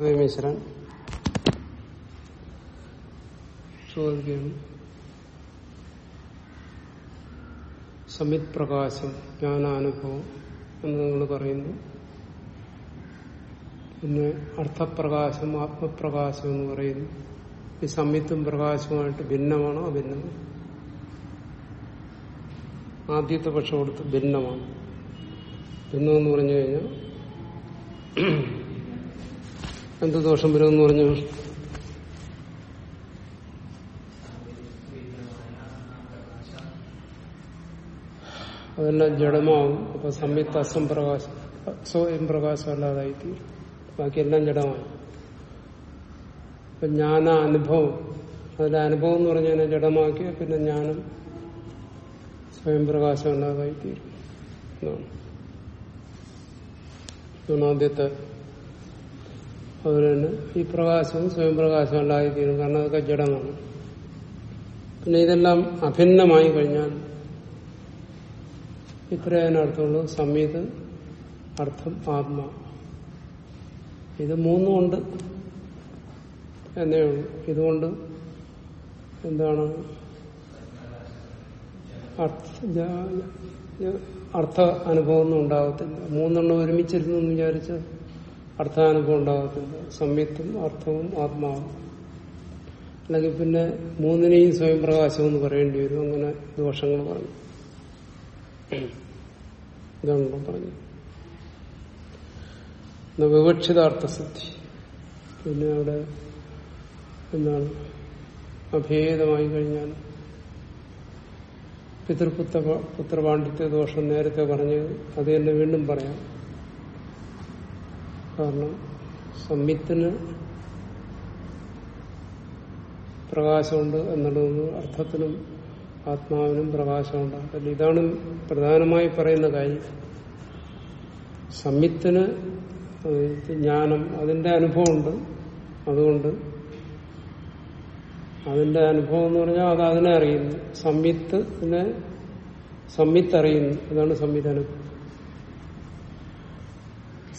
മിശ്രൻ ചോദിക്കുകയാണ്. സമിത് പ്രകാശം ജ്ഞാനാനുഭവം എന്ന് നിങ്ങൾ പറയുന്നു. പിന്നെ അർത്ഥപ്രകാശം ആത്മപ്രകാശം എന്ന് പറയുന്നു. ഈ സമിത്തും പ്രകാശവുമായിട്ട് ഭിന്നമാണോ അഭിന്നമാണ് ആദ്യത്തെ പക്ഷം കൊടുത്ത് ഭിന്നമാണ്. ഭിന്നമെന്ന് പറഞ്ഞു കഴിഞ്ഞാൽ എന്ത് ദോഷം വരുമെന്ന് പറഞ്ഞു. അതെല്ലാം ജഡമാവും. അപ്പൊ സംയുക്ത സ്വയം പ്രകാശം അല്ലാതായി തീരും ബാക്കിയെല്ലാം ജഡമാണ്. അപ്പൊ ജ്ഞാന അനുഭവം. അതിലെ അനുഭവം എന്ന് പറഞ്ഞാൽ ജഡമാക്കിയ പിന്നെ ജ്ഞാനം സ്വയം പ്രകാശം അല്ലാതായി തീരും എന്നാണ്. ആദ്യത്തെ അതുപോലെ തന്നെ ഈ പ്രകാശവും സ്വയം പ്രകാശം അല്ലാതെ തീരും. കാരണം അതൊക്കെ ജഡമാണ് പിന്നെ ഇതെല്ലാം അഭിന്നമായി കഴിഞ്ഞാൽ ഇത്രയാണ് അർത്ഥമുള്ളൂ സംയുത് അർത്ഥം ആത്മ. ഇത് മൂന്നും ഉണ്ട് എന്നേ ഉള്ളൂ. ഇതുകൊണ്ട് എന്താണ്? അർത്ഥ അനുഭവമൊന്നും ഉണ്ടാകത്തില്ല. മൂന്നെണ്ണം ഒരുമിച്ചിരുന്നു എന്ന് വിചാരിച്ച് അർത്ഥാനുഭവം ഉണ്ടാകത്തില്ല സംയുക്തം അർത്ഥവും ആത്മാവും. അല്ലെങ്കിൽ പിന്നെ മൂന്നിനെയും സ്വയം പ്രകാശം എന്ന് പറയേണ്ടി വരും. അങ്ങനെ ദോഷങ്ങൾ പറഞ്ഞു. ഇതാണല്ലോ പറഞ്ഞു വിവക്ഷിതാർത്ഥസിദ്ധി പിന്നെ അവിടെ എന്താണ്? അഭേദമായി കഴിഞ്ഞാൽ പിതൃപുത്ര പുത്രപാണ്ഡിത്യ ദോഷം നേരത്തെ പറഞ്ഞത്. അത് തന്നെ വീണ്ടും പറയാം. കാരണം സംയുക്തിന് പ്രകാശമുണ്ട് എന്നുള്ളത് അർത്ഥത്തിനും ആത്മാവിനും പ്രകാശമുണ്ട്. അതിൽ ഇതാണ് പ്രധാനമായി പറയുന്ന കാര്യം. സംയുക്തിന് ജ്ഞാനം അതിന്റെ അനുഭവമുണ്ട്. അതുകൊണ്ട് അതിന്റെ അനുഭവം എന്ന് പറഞ്ഞാൽ അത് അതിനെ അറിയുന്നു. സംയുക്തിനെ സംയുക്ത് അറിയുന്നു ഇതാണ്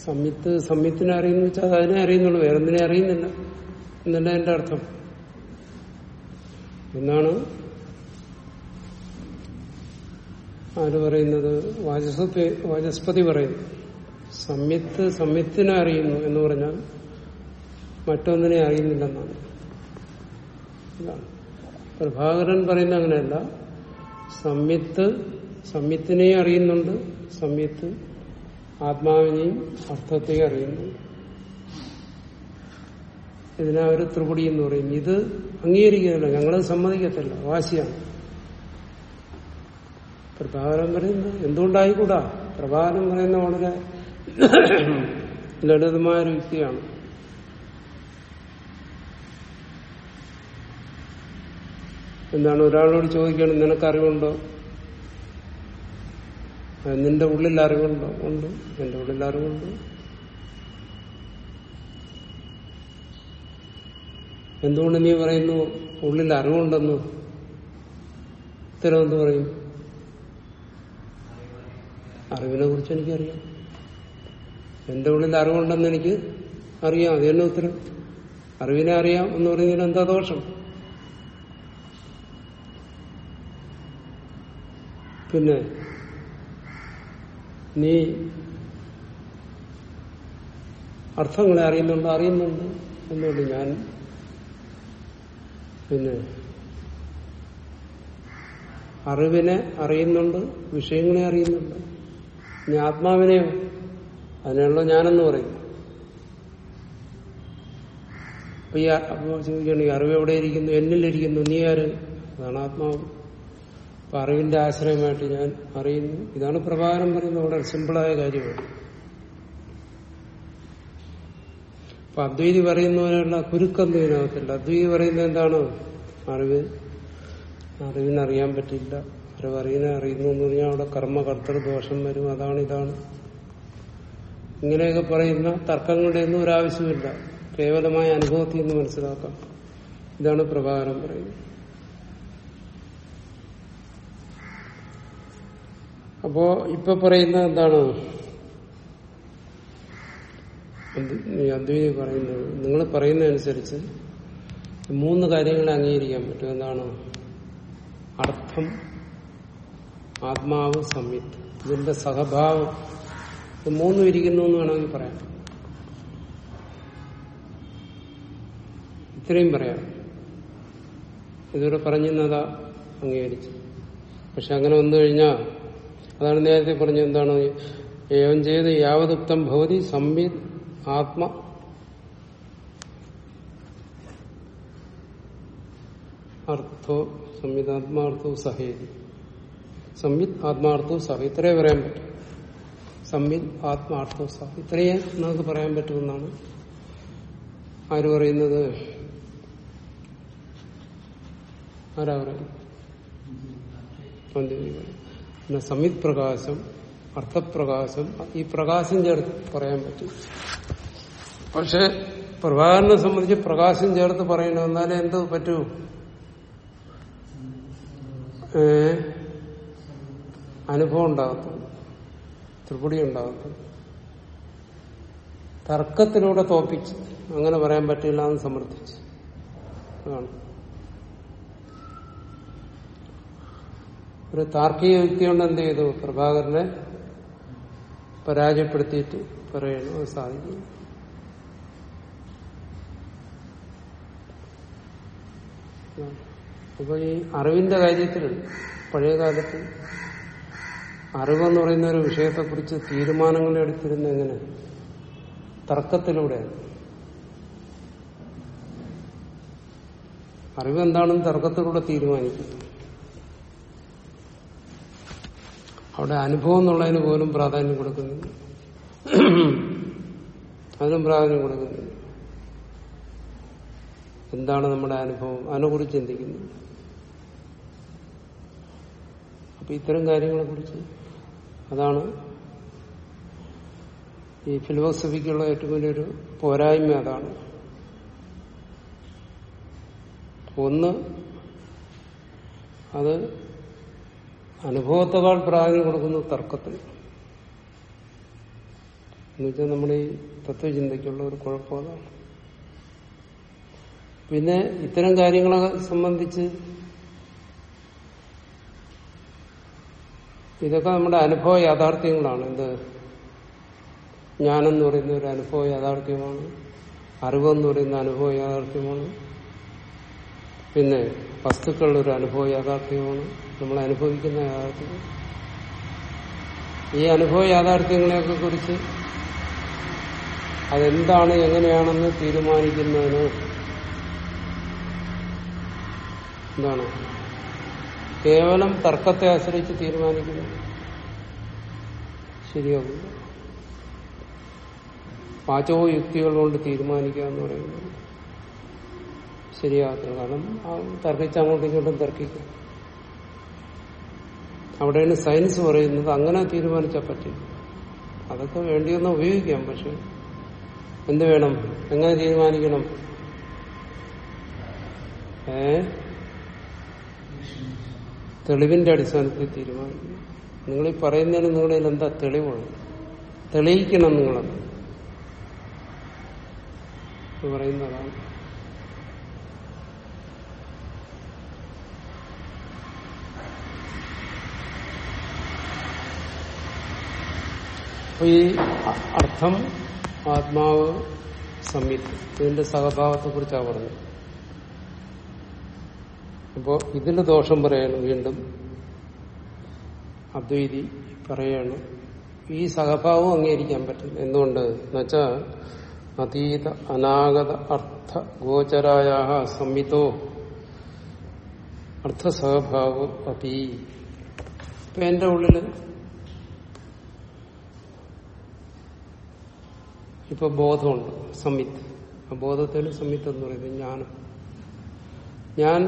സംയുക്ത സംയുക്തിനെ അറിയുന്നു വെച്ചാൽ അത് അതിനെ അറിയുന്നുള്ളൂ എന്തിനെ അറിയുന്നില്ല. എന്നല്ല എന്റെ അർത്ഥം? എന്നാണ് ആര് പറയുന്നത്? വാചസ്പതി വാചസ്പതി പറയുന്നു. സംയുക്ത് സംയുക്തിനെ അറിയുന്നു എന്ന് പറഞ്ഞാൽ മറ്റൊന്നിനെ അറിയുന്നില്ലെന്നാണ്. ഇതാണ്. പ്രഭാകരൻ പറയുന്ന അങ്ങനെയല്ല. സംയുക്ത് സംയുക്തിനെയും അറിയുന്നുണ്ട്. സംയുക്ത് ആത്മാവിനെയും അർത്ഥത്തെയും അറിയുന്നു. ഇതിനെ അവർ ത്രിപുടി എന്ന് പറയും. ഇത് അംഗീകരിക്കുന്നില്ല. ഞങ്ങളത് സമ്മതിക്കത്തില്ല. വാശിയാണ്. പ്രഭാകരം പറയുന്നത് എന്തുകൊണ്ടായിക്കൂടാ? പ്രഭാകരം പറയുന്ന വളരെ ലളിതമായ ഒരു വ്യക്തിയാണ്. എന്താണ് ഒരാളോട് ചോദിക്കണം നിനക്ക് അറിവുണ്ടോ? നിന്റെ ഉള്ളിൽ അറിവുണ്ടോ ഉണ്ട്. എന്റെ ഉള്ളിൽ അറിവുണ്ട്. എന്തുകൊണ്ട് നീ പറയുന്നു ഉള്ളിൽ അറിവുണ്ടെന്ന്? ഉത്തരം എന്ത് പറയും? അറിവിനെ കുറിച്ച് എനിക്കറിയാം. എന്റെ ഉള്ളിൽ അറിവുണ്ടെന്ന് എനിക്ക് അറിയാം. അത് ഉത്തരം. അറിവിനെ അറിയാം എന്ന് പറയുന്നതിന് എന്താ ദോഷം? പിന്നെ നീ അർത്ഥങ്ങളെ അറിയുന്നുണ്ട് അറിയുന്നുണ്ട് എന്നുകൊണ്ട് ഞാൻ. പിന്നെ അറിവിനെ അറിയുന്നുണ്ട് വിഷയങ്ങളെ അറിയുന്നുണ്ട്. നീ ആത്മാവിനെയോ? അതിനുള്ള ഞാനെന്ന് പറയും അപ്പൊ ഈ ചോദിക്കണം ഈ അറിവ് എവിടെ ഇരിക്കുന്നു? എന്നിലിരിക്കുന്നു നീ ആര്? അതാണ് ആത്മാവ്. അപ്പൊ അറിവിന്റെ ആശ്രയമായിട്ട് ഞാൻ അറിയുന്നു ഇതാണ് പ്രഭാകരം പറയുന്നത് വളരെ സിമ്പിളായ കാര്യമാണ്. അപ്പൊ അദ്വൈതി പറയുന്നതിനുള്ള കുരുക്കൊന്നും ഇതിനകത്തില്ല. അദ്വൈതി പറയുന്നത് എന്താണ്? അറിവ്. അറിവിനറിയാൻ പറ്റില്ല. അറിവ് അറിയുന്ന അറിയുന്നു എന്ന് പറഞ്ഞാൽ അവിടെ കർമ്മകർത്തൃ ദോഷം വരും. അതാണ് ഇതാണ്. ഇങ്ങനെയൊക്കെ പറയുന്ന തർക്കങ്ങളുടെ ഒന്നും ഒരാവശ്യമില്ല കേവലമായ അനുഭവത്തിൽ നിന്ന് മനസ്സിലാക്കാം. ഇതാണ് പ്രഭാകരം പറയുന്നത്. അപ്പോ ഇപ്പൊ പറയുന്നത് എന്താണ്? അദ്വൈതി പറയുന്നത്? നിങ്ങൾ പറയുന്നതനുസരിച്ച് മൂന്ന് കാര്യങ്ങളെ അംഗീകരിക്കാൻ പറ്റും. എന്താണ്? അർത്ഥം ആത്മാവ് സംയുക്ത ഇതിന്റെ സഹഭാവം. ഇത് മൂന്നും ഇരിക്കുന്നു എന്ന് വേണമെങ്കിൽ പറയാം. ഇത്രയും പറയാം. ഇതുവരെ പറഞ്ഞിരുന്നതാ അംഗീകരിച്ചു പക്ഷെ അങ്ങനെ വന്നു കഴിഞ്ഞാൽ അതാണ് നേരത്തെ പറഞ്ഞ എന്താണ് ഏവം ചെയ്ത് യാവതുക്തം ഭവതി സംവിത് ആത്മ. അർത്ഥോ സംവിധാത്മാർത്ഥോ സഹേതി. സംവിത് ആത്മാർത്ഥോ സഹ ഇത്രേ പറയാൻ പറ്റും. സംവിത് ആത്മാർത്ഥോ സഹ ഇത്രയേ നമുക്ക് പറയാൻ പറ്റുമെന്നാണ് ആര് പറയുന്നത്? ആരാ പറയുന്നത്? പറയും. പിന്നെ സംവിത് പ്രകാശം അർത്ഥപ്രകാശം ഈ പ്രകാശം ചേർത്ത് പറയാൻ പറ്റും. പക്ഷെ പ്രഭാകരനെ സംബന്ധിച്ച് പ്രകാശം ചേർത്ത് പറയണ എന്നാലേ എന്ത് പറ്റൂ? അനുഭവം ഉണ്ടാകത്തുള്ളൂ. ത്രിപുടി ഉണ്ടാകത്തുള്ളൂ. തർക്കത്തിലൂടെ തോപ്പിച്ച്. അങ്ങനെ പറയാൻ പറ്റില്ല എന്ന് സമർത്ഥിച്ച്. അതാണ്. ഒരു താർക്കിക വ്യക്തി കൊണ്ട് എന്ത് ചെയ്തു? പ്രഭാകരനെ പരാജയപ്പെടുത്തിയിട്ട് പറയണം അത് സാധിക്കും അപ്പൊ ഈ അറിവിന്റെ കാര്യത്തിൽ പഴയ കാലത്ത് അറിവെന്ന് പറയുന്ന ഒരു വിഷയത്തെക്കുറിച്ച് തീരുമാനങ്ങൾ എടുത്തിരുന്ന എങ്ങനെ? തർക്കത്തിലൂടെയാണ്. അറിവ് എന്താണെന്ന് തർക്കത്തിലൂടെ തീരുമാനിക്കും അവിടെ അനുഭവം എന്നുള്ളതിന് പോലും പ്രാധാന്യം കൊടുക്കുന്നു അതിനും പ്രാധാന്യം കൊടുക്കുന്നു എന്താണ് നമ്മുടെ അനുഭവം? അതിനെക്കുറിച്ച് ചിന്തിക്കുന്നു അപ്പൊ ഇത്തരം കാര്യങ്ങളെ കുറിച്ച് അതാണ് ഈ ഫിലോസഫിക്കുള്ള ഏറ്റവും വലിയൊരു പോരായ്മ അതാണ്. ഒന്ന് അത് അനുഭവത്തെക്കാൾ പ്രാധാന്യം കൊടുക്കുന്നു തർക്കത്തിന് എന്നുവെച്ചാൽ നമ്മുടെ ഈ തത്വചിന്തയ്ക്കുള്ള ഒരു കുഴപ്പമാണ് പിന്നെ ഇത്തരം കാര്യങ്ങളെ സംബന്ധിച്ച് ഇതൊക്കെ നമ്മുടെ അനുഭവ യാഥാർത്ഥ്യങ്ങളാണ്. എന്ത്? ജ്ഞാനെന്ന് പറയുന്ന ഒരു അനുഭവ യാഥാർത്ഥ്യമാണ്. അറിവെന്ന് പറയുന്ന അനുഭവ യാഥാർത്ഥ്യമാണ്. പിന്നെ വസ്തുക്കളുടെ ഒരു അനുഭവ യാഥാർത്ഥ്യമാണ്. നമ്മൾ അനുഭവിക്കുന്ന യാഥാർത്ഥ്യം. ഈ അനുഭവ യാഥാർത്ഥ്യങ്ങളെയൊക്കെ കുറിച്ച് അതെന്താണ് എങ്ങനെയാണെന്ന് തീരുമാനിക്കുന്നതിന് എന്താണ്? കേവലം തർക്കത്തെ ആശ്രയിച്ച് തീരുമാനിക്കുന്നു. ശരിയാകും പാചകോ യുക്തികൾ കൊണ്ട് തീരുമാനിക്കുക എന്ന് പറയുന്നത് ശരിയാകത്തില്ല. കാരണം തർക്കിച്ച് അങ്ങോട്ടും ഇങ്ങോട്ടും തർക്കിക്കും. അവിടെയാണ് സയൻസ് പറയുന്നത് അങ്ങനെ തീരുമാനിച്ചാൽ പറ്റില്ല. അതൊക്കെ വേണ്ടിയൊന്ന് ഉപയോഗിക്കാം പക്ഷെ എന്ത് വേണം? എങ്ങനെ തീരുമാനിക്കണം? ഏ? തെളിവിന്റെ അടിസ്ഥാനത്തിൽ തീരുമാനിക്കണം. നിങ്ങൾ ഈ പറയുന്നതിന് നിങ്ങളിൽ എന്താ തെളിവുള്ളത്? തെളിയിക്കണം നിങ്ങളത്. പറയുന്നതാണ്. അപ്പൊ ഈ അർത്ഥം ആത്മാവ് സംയുക്ത ഇതിന്റെ സഹഭാവത്തെ കുറിച്ചാണ് പറഞ്ഞത്. അപ്പോ ഇതിന്റെ ദോഷം പറയാണ് വീണ്ടും. അദ്വൈതി പറയാണ് ഈ സഹഭാവം അംഗീകരിക്കാൻ പറ്റും എന്തുകൊണ്ട്? എന്നുവെച്ചാൽ അതീത അനാഗത അർത്ഥ ഗോചരായ സംയുതോ അർത്ഥസഹഭാവോ അപി. ഇപ്പൊ എന്റെ ഉള്ളിൽ ഇപ്പൊ ബോധമുണ്ട് സംവിത്ത് ആ ബോധത്തിൽ സംവിത്ത് എന്ന് പറയുന്നത് ഞാൻ ഞാൻ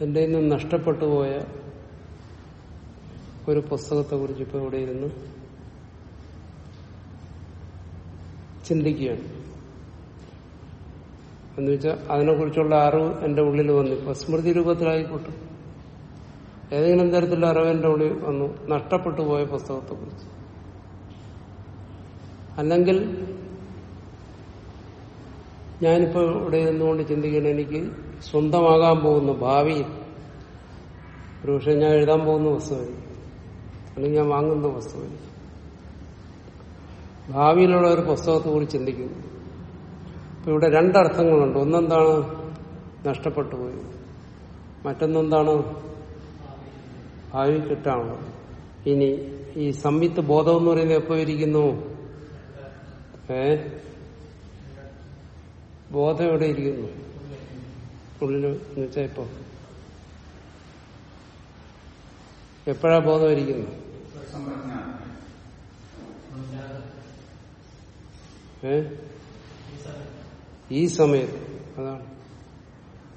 എന്റെ നിന്ന് നഷ്ടപ്പെട്ടു പോയ ഒരു പുസ്തകത്തെ കുറിച്ച് ഇപ്പൊ ഇവിടെ ഇരുന്ന് ചിന്തിക്കുകയാണ്. എന്ന് വെച്ചാൽ അതിനെക്കുറിച്ചുള്ള അറിവ് എന്റെ ഉള്ളിൽ വന്നു. ഇപ്പൊ സ്മൃതി രൂപത്തിലായിക്കോട്ടെ. ഏതെങ്കിലും തരത്തിലുള്ള അറിവിന്റെ ഉള്ളിൽ വന്നു നഷ്ടപ്പെട്ടു പോയ പുസ്തകത്തെ കുറിച്ച് അല്ലെങ്കിൽ ഞാനിപ്പോ ഇവിടെ നിന്നുകൊണ്ട് ചിന്തിക്കണം എനിക്ക് സ്വന്തമാകാൻ പോകുന്നു ഭാവിയിൽ ഒരു പക്ഷെ ഞാൻ എഴുതാൻ പോകുന്ന പുസ്തകമായിരിക്കും അല്ലെങ്കിൽ ഞാൻ വാങ്ങുന്ന പുസ്തകമായിരിക്കും. ഭാവിയിലുള്ള ഒരു പുസ്തകത്തെ കുറിച്ച് ചിന്തിക്കുന്നു അപ്പൊ ഇവിടെ രണ്ടർത്ഥങ്ങളുണ്ട്. ഒന്നെന്താണ് നഷ്ടപ്പെട്ടു പോയത്? മറ്റൊന്നെന്താണ് ഭാവി കിട്ടാനുള്ളത് ഇനി ഈ സംയുക്ത ബോധം എന്ന് പറയുന്നത് എപ്പോ ഇരിക്കുന്നു? ഏ? ബോധം എവിടെ ഇരിക്കുന്നു? ഉള്ളിൽ എന്ന് വെച്ചാ ഇപ്പൊ. എപ്പോഴാ ബോധം ഇരിക്കുന്നു? ഏ? ഈ സമയത്ത്. അതാണ്.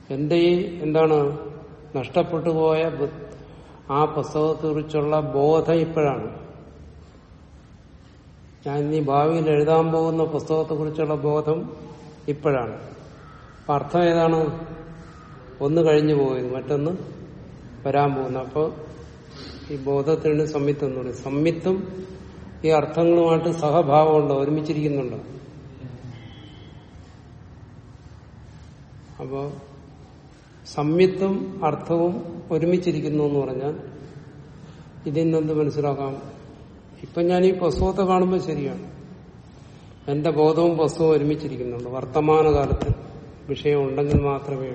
എന്റെ ഈ എന്താണ്? നഷ്ടപ്പെട്ടു പോയ ആ പുസ്തകത്തെക്കുറിച്ചുള്ള ബോധം ഇപ്പോഴാണ്. ഞാൻ ഇനി ഭാവിയിൽ എഴുതാൻ പോകുന്ന പുസ്തകത്തെക്കുറിച്ചുള്ള ബോധം ഇപ്പോഴാണ്. അർത്ഥം ഏതാണ്? ഒന്ന് കഴിഞ്ഞു പോയത് മറ്റൊന്ന് വരാൻ പോകുന്നു. അപ്പോൾ ഈ ബോധത്തിന് സംയുക്തം എന്ന് പറയും. സംയുക്തം ഈ അർത്ഥങ്ങളുമായിട്ട് സഹഭാവമുണ്ടോ? ഒരുമിച്ചിരിക്കുന്നുണ്ടോ? അപ്പോ സംയുക്തം അർത്ഥവും ഒരുമിച്ചിരിക്കുന്നു എന്ന് പറഞ്ഞാൽ ഇതിന്നെന്ത് മനസ്സിലാക്കാം? ഇപ്പൊ ഞാൻ ഈ പുസ്തകത്തെ കാണുമ്പോൾ ശരിയാണ്. എന്റെ ബോധവും വസ്തുവും ഒരുമിച്ചിരിക്കുന്നുണ്ട്. വർത്തമാനകാലത്ത് വിഷയം ഉണ്ടെങ്കിൽ മാത്രമേ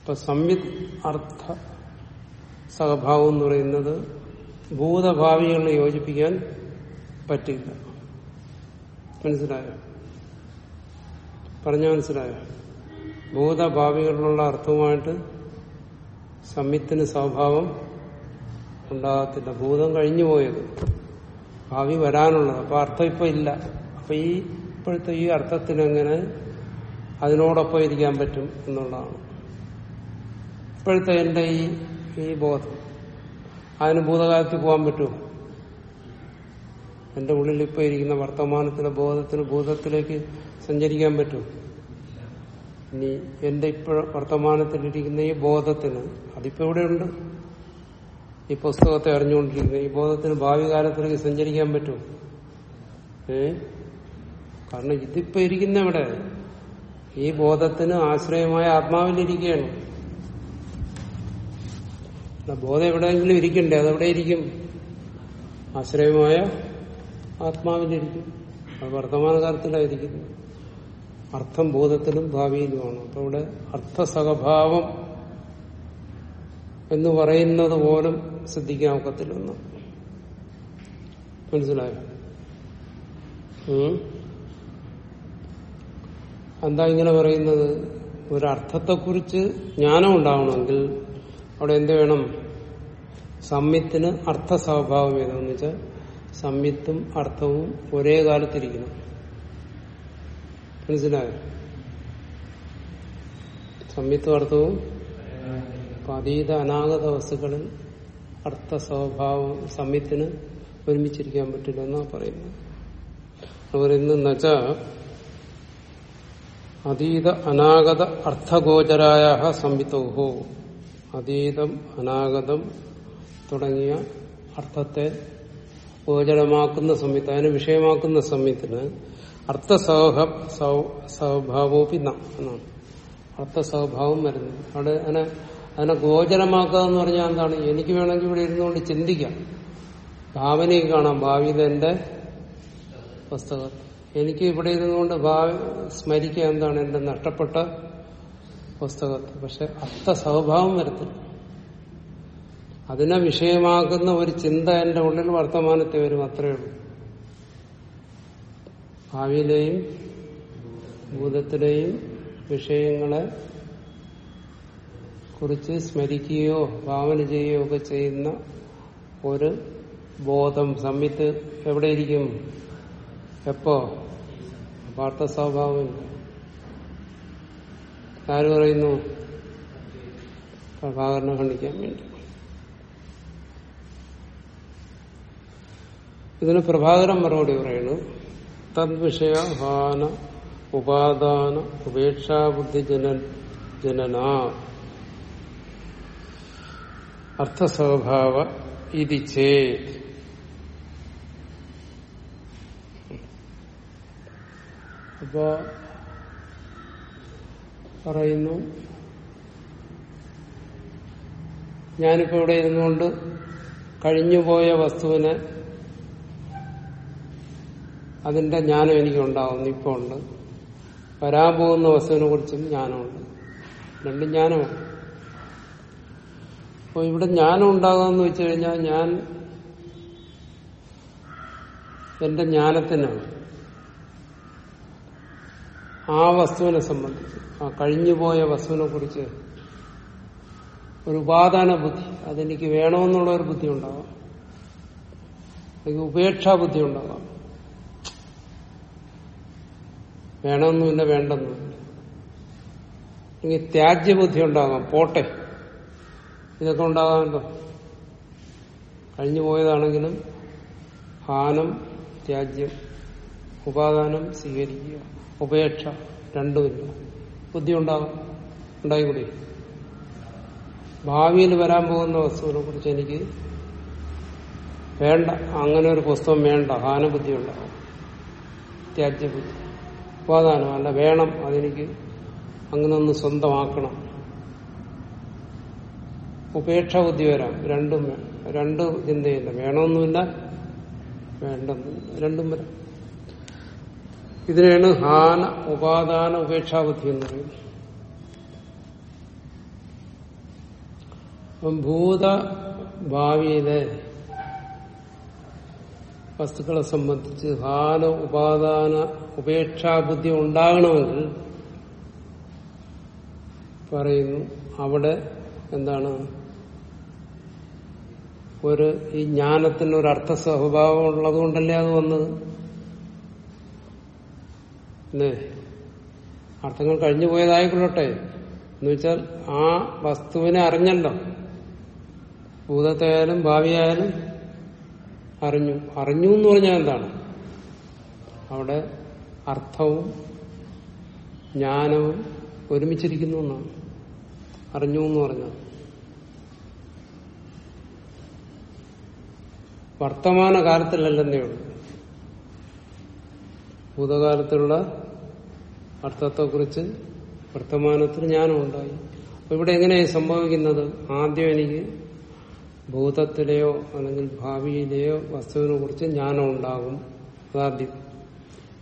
ഇപ്പൊ സംയുക് അർത്ഥ സഹഭാവം എന്ന് പറയുന്നത് ഭൂതഭാവികളെ യോജിപ്പിക്കാൻ പറ്റില്ല. മനസ്സിലായോ? പറഞ്ഞ മനസ്സിലായോ? ഭൂതഭാവികളിലുള്ള അർത്ഥവുമായിട്ട് സംയുത്തിന് സ്വഭാവം ഉണ്ടാകത്തില്ല. ഭൂതം കഴിഞ്ഞു പോയത്. ഭാവി വരാനുള്ളത്. അപ്പൊ അർത്ഥം ഇപ്പൊ ഇല്ല. അപ്പൊ ഈ ഇപ്പോഴത്തെ ഈ അർത്ഥത്തിനെങ്ങനെ അതിനോടൊപ്പം ഇരിക്കാൻ പറ്റും എന്നുള്ളതാണ്. ഇപ്പോഴത്തെ എന്റെ ഈ ഈ ബോധം. അതിന് ഭൂതകാലത്തിൽ പോകാൻ പറ്റുമോ? എന്റെ ഉള്ളിൽ ഇപ്പൊ ഇരിക്കുന്ന വർത്തമാനത്തിലെ ബോധത്തിന് ഭൂതത്തിലേക്ക് സഞ്ചരിക്കാൻ പറ്റുമോ? ഇനി എന്റെ ഇപ്പോഴും വർത്തമാനത്തിലിരിക്കുന്ന ഈ ബോധത്തിന് അതിപ്പോ എവിടെയുണ്ട്? ഈ പുസ്തകത്തെ അറിഞ്ഞുകൊണ്ടിരിക്കുന്ന ഈ ബോധത്തിന് ഭാവി കാലത്തിലേക്ക് സഞ്ചരിക്കാൻ പറ്റും ഏ? കാരണം ഇതിപ്പോ ഇരിക്കുന്ന ഇവിടെ ഈ ബോധത്തിന് ആശ്രയമായ ആത്മാവിലിരിക്കുകയാണ്. ബോധം എവിടെയെങ്കിലും ഇരിക്കണ്ടേ? അതെവിടെ ഇരിക്കും? ആശ്രയമായ ആത്മാവിലിരിക്കും. അത് വർത്തമാനകാലത്തിലായിരിക്കുന്നു അർത്ഥം ബോധത്തിലും ഭാവിയിലുമാണ്. അപ്പൊ ഇവിടെ അർത്ഥസഹഭാവം എന്ന് പറയുന്നത് പോലും ശ്രദ്ധിക്കാൻ ഒക്കത്തില്ലെന്ന് മനസ്സിലായോ? എന്താ ഇങ്ങനെ പറയുന്നത്? ഒരർത്ഥത്തെക്കുറിച്ച് ജ്ഞാനം ഉണ്ടാവണമെങ്കിൽ അവിടെ എന്ത് വേണം? സംയുത്തിന് അർത്ഥസ്വഭാവം ഏതാന്ന് വെച്ചാൽ സംയുത്തും അർത്ഥവും ഒരേ കാലത്തിരിക്കണം. മനസ്സിലായോ അപ്പൊ അതീത അനാഗത വസ്തുക്കളിൽ അർത്ഥ സ്വഭാവം സംയുത്തിന് ഒരുമിച്ചിരിക്കാൻ പറ്റില്ല എന്നാ പറയുന്നത്. ഇന്ന് നച്ച അതീത അനാഗത അർത്ഥഗോചരായ സംയുക്തോഹോ. അതീതം അനാഗതം തുടങ്ങിയ അർത്ഥത്തെ ഗോചരമാക്കുന്ന സംയുക്ത അതിനെ വിഷയമാക്കുന്ന സംയുത്തിന് അർത്ഥസൗഹ സ്വഭാവോപി എന്നാണ്. അർത്ഥസ്വഭാവം വരുന്നത്. അവിടെ അതിനെ അതിനെ ഗോചരമാക്കുക എന്ന് പറഞ്ഞാൽ എന്താണ്? എനിക്ക് വേണമെങ്കിൽ ഇവിടെ ഇരുന്നുകൊണ്ട് ചിന്തിക്കാം. ഭാവനയും കാണാം. ഭാവിയിൽ എന്റെ പുസ്തകം. എനിക്ക് ഇവിടെ ഇരുന്നുകൊണ്ട് ഭാവി സ്മരിക്കുക എന്താണ്? എന്റെ നഷ്ടപ്പെട്ട പുസ്തകത്തെ പക്ഷെ അർത്ഥ സ്വഭാവം വരത്തില്ല. അതിനെ വിഷയമാക്കുന്ന ഒരു ചിന്ത എന്റെ ഉള്ളിൽ വർത്തമാനത്തെ വരും. അത്രയേ ഉള്ളൂ. ഭാവിയിലെയും ഭൂതത്തിലെയും വിഷയങ്ങളെ കുറിച്ച് സ്മരിക്കുകയോ ഭാവന ചെയ്യുകയോ ഒക്കെ ചെയ്യുന്ന ഒരു ബോധം. സംവിത്ത് എവിടെയിരിക്കും? എപ്പോ? വാർത്ത സ്വഭാവം ആര് പറയുന്നു? പ്രഭാകരനെ ഖണ്ഡിക്കാൻ വേണ്ടി. ഇതിന് പ്രഭാകരൻ മറുപടി പറയുന്നു തദ്വിഷയ ഹാന ഉപാദാന ഉപേക്ഷാബുദ്ധി ജന ജനന. അർത്ഥസ്വഭാവ ഇതി ചേത്. അപ്പോ പറയുന്നു ഞാനിപ്പോ ഇവിടെ ഇരുന്നുകൊണ്ട് കഴിഞ്ഞുപോയ വസ്തുവിനെ അതിന്റെ ജ്ഞാനം എനിക്കുണ്ടാവുന്നു. ഇപ്പോൾ ഉണ്ട് വരാൻ പോകുന്ന വസ്തുവിനെ കുറിച്ചും ജ്ഞാനമുണ്ട്. രണ്ടും ജ്ഞാനമാണ് അപ്പോൾ ഇവിടെ ജ്ഞാനം ഉണ്ടാകുമെന്ന് വെച്ചു കഴിഞ്ഞാൽ ഞാൻ എന്റെ ജ്ഞാനത്തിനാണ്. ആ വസ്തുവിനെ സംബന്ധിച്ച് ആ കഴിഞ്ഞുപോയ വസ്തുവിനെ കുറിച്ച് ഒരു ഉപാദാന ബുദ്ധി അതെനിക്ക് വേണമെന്നുള്ള ഒരു ബുദ്ധി ഉണ്ടാവാം. അല്ലെങ്കിൽ ഉപേക്ഷാ ബുദ്ധി ഉണ്ടാവാം. വേണമെന്നുമില്ല വേണ്ടെന്നുമില്ല അല്ലെങ്കിൽ ത്യാജ്യബുദ്ധി ഉണ്ടാകാം പോട്ടെ. ഇതൊക്കെ ഉണ്ടാകാമല്ലോ കഴിഞ്ഞു പോയതാണെങ്കിലും ഹാനം ത്യാജ്യം ഉപാദാനം സ്വീകരിക്കുക ഉപേക്ഷ രണ്ടുമില്ല ബുദ്ധി ഉണ്ടാകും ഉണ്ടായിക്കൂടി. ഭാവിയിൽ വരാൻ പോകുന്ന വസ്തുവിനെ കുറിച്ച് എനിക്ക് വേണ്ട അങ്ങനെ ഒരു പുസ്തകം വേണ്ട ഹാനബുദ്ധി ഉണ്ടാകും ത്യാജ്യബുദ്ധി. ഉപാദാനം അല്ല വേണം അതെനിക്ക് അങ്ങനെ ഒന്ന് സ്വന്തമാക്കണം. ഉപേക്ഷ ബുദ്ധി വരാം. രണ്ടും രണ്ട് ചിന്തയില്ല. വേണമെന്നുമില്ല വേണ്ടെന്നില്ല രണ്ടും വരാം. ഇതിനെയാണ് ഹാന ഉപാദാന ഉപേക്ഷാബുദ്ധി എന്ന് പറയുന്നത്. അപ്പം ഭൂത ഭാവിയിലെ വസ്തുക്കളെ സംബന്ധിച്ച് ഹാന ഉപാദാന ഉപേക്ഷാബുദ്ധി ഉണ്ടാകണമെങ്കിൽ പറയുന്നു അവിടെ എന്താണ്? ഒരു ഈ ജ്ഞാനത്തിന് ഒരു അർത്ഥ സ്വഭാവം ഉള്ളത് കൊണ്ടല്ലേ അത് വന്നത്? അർത്ഥങ്ങൾ കഴിഞ്ഞു പോയതായിക്കൊള്ളട്ടെ. എന്ന് വെച്ചാൽ ആ വസ്തുവിനെ അറിഞ്ഞല്ലോ. ഭൂതത്തെ ആയാലും ഭാവിയായാലും അറിഞ്ഞു. അറിഞ്ഞു എന്ന് പറഞ്ഞാൽ എന്താണ്? അവിടെ അർത്ഥവും ജ്ഞാനവും ഒരുമിച്ചിരിക്കുന്നു എന്നാണ് അറിഞ്ഞു എന്ന് പറഞ്ഞാൽ. വർത്തമാന ഉള്ളൂ. ഭൂതകാലത്തുള്ള അർത്ഥത്തെക്കുറിച്ച് വർത്തമാനത്തിൽ ജ്ഞാനം ഉണ്ടായി അപ്പൊ ഇവിടെ എങ്ങനെയാണ് സംഭവിക്കുന്നത്? ആദ്യം എനിക്ക് ഭൂതത്തിലെയോ അല്ലെങ്കിൽ ഭാവിയിലെയോ വസ്തുവിനെ കുറിച്ച് ജ്ഞാനം ഉണ്ടാകും അതാദ്യം.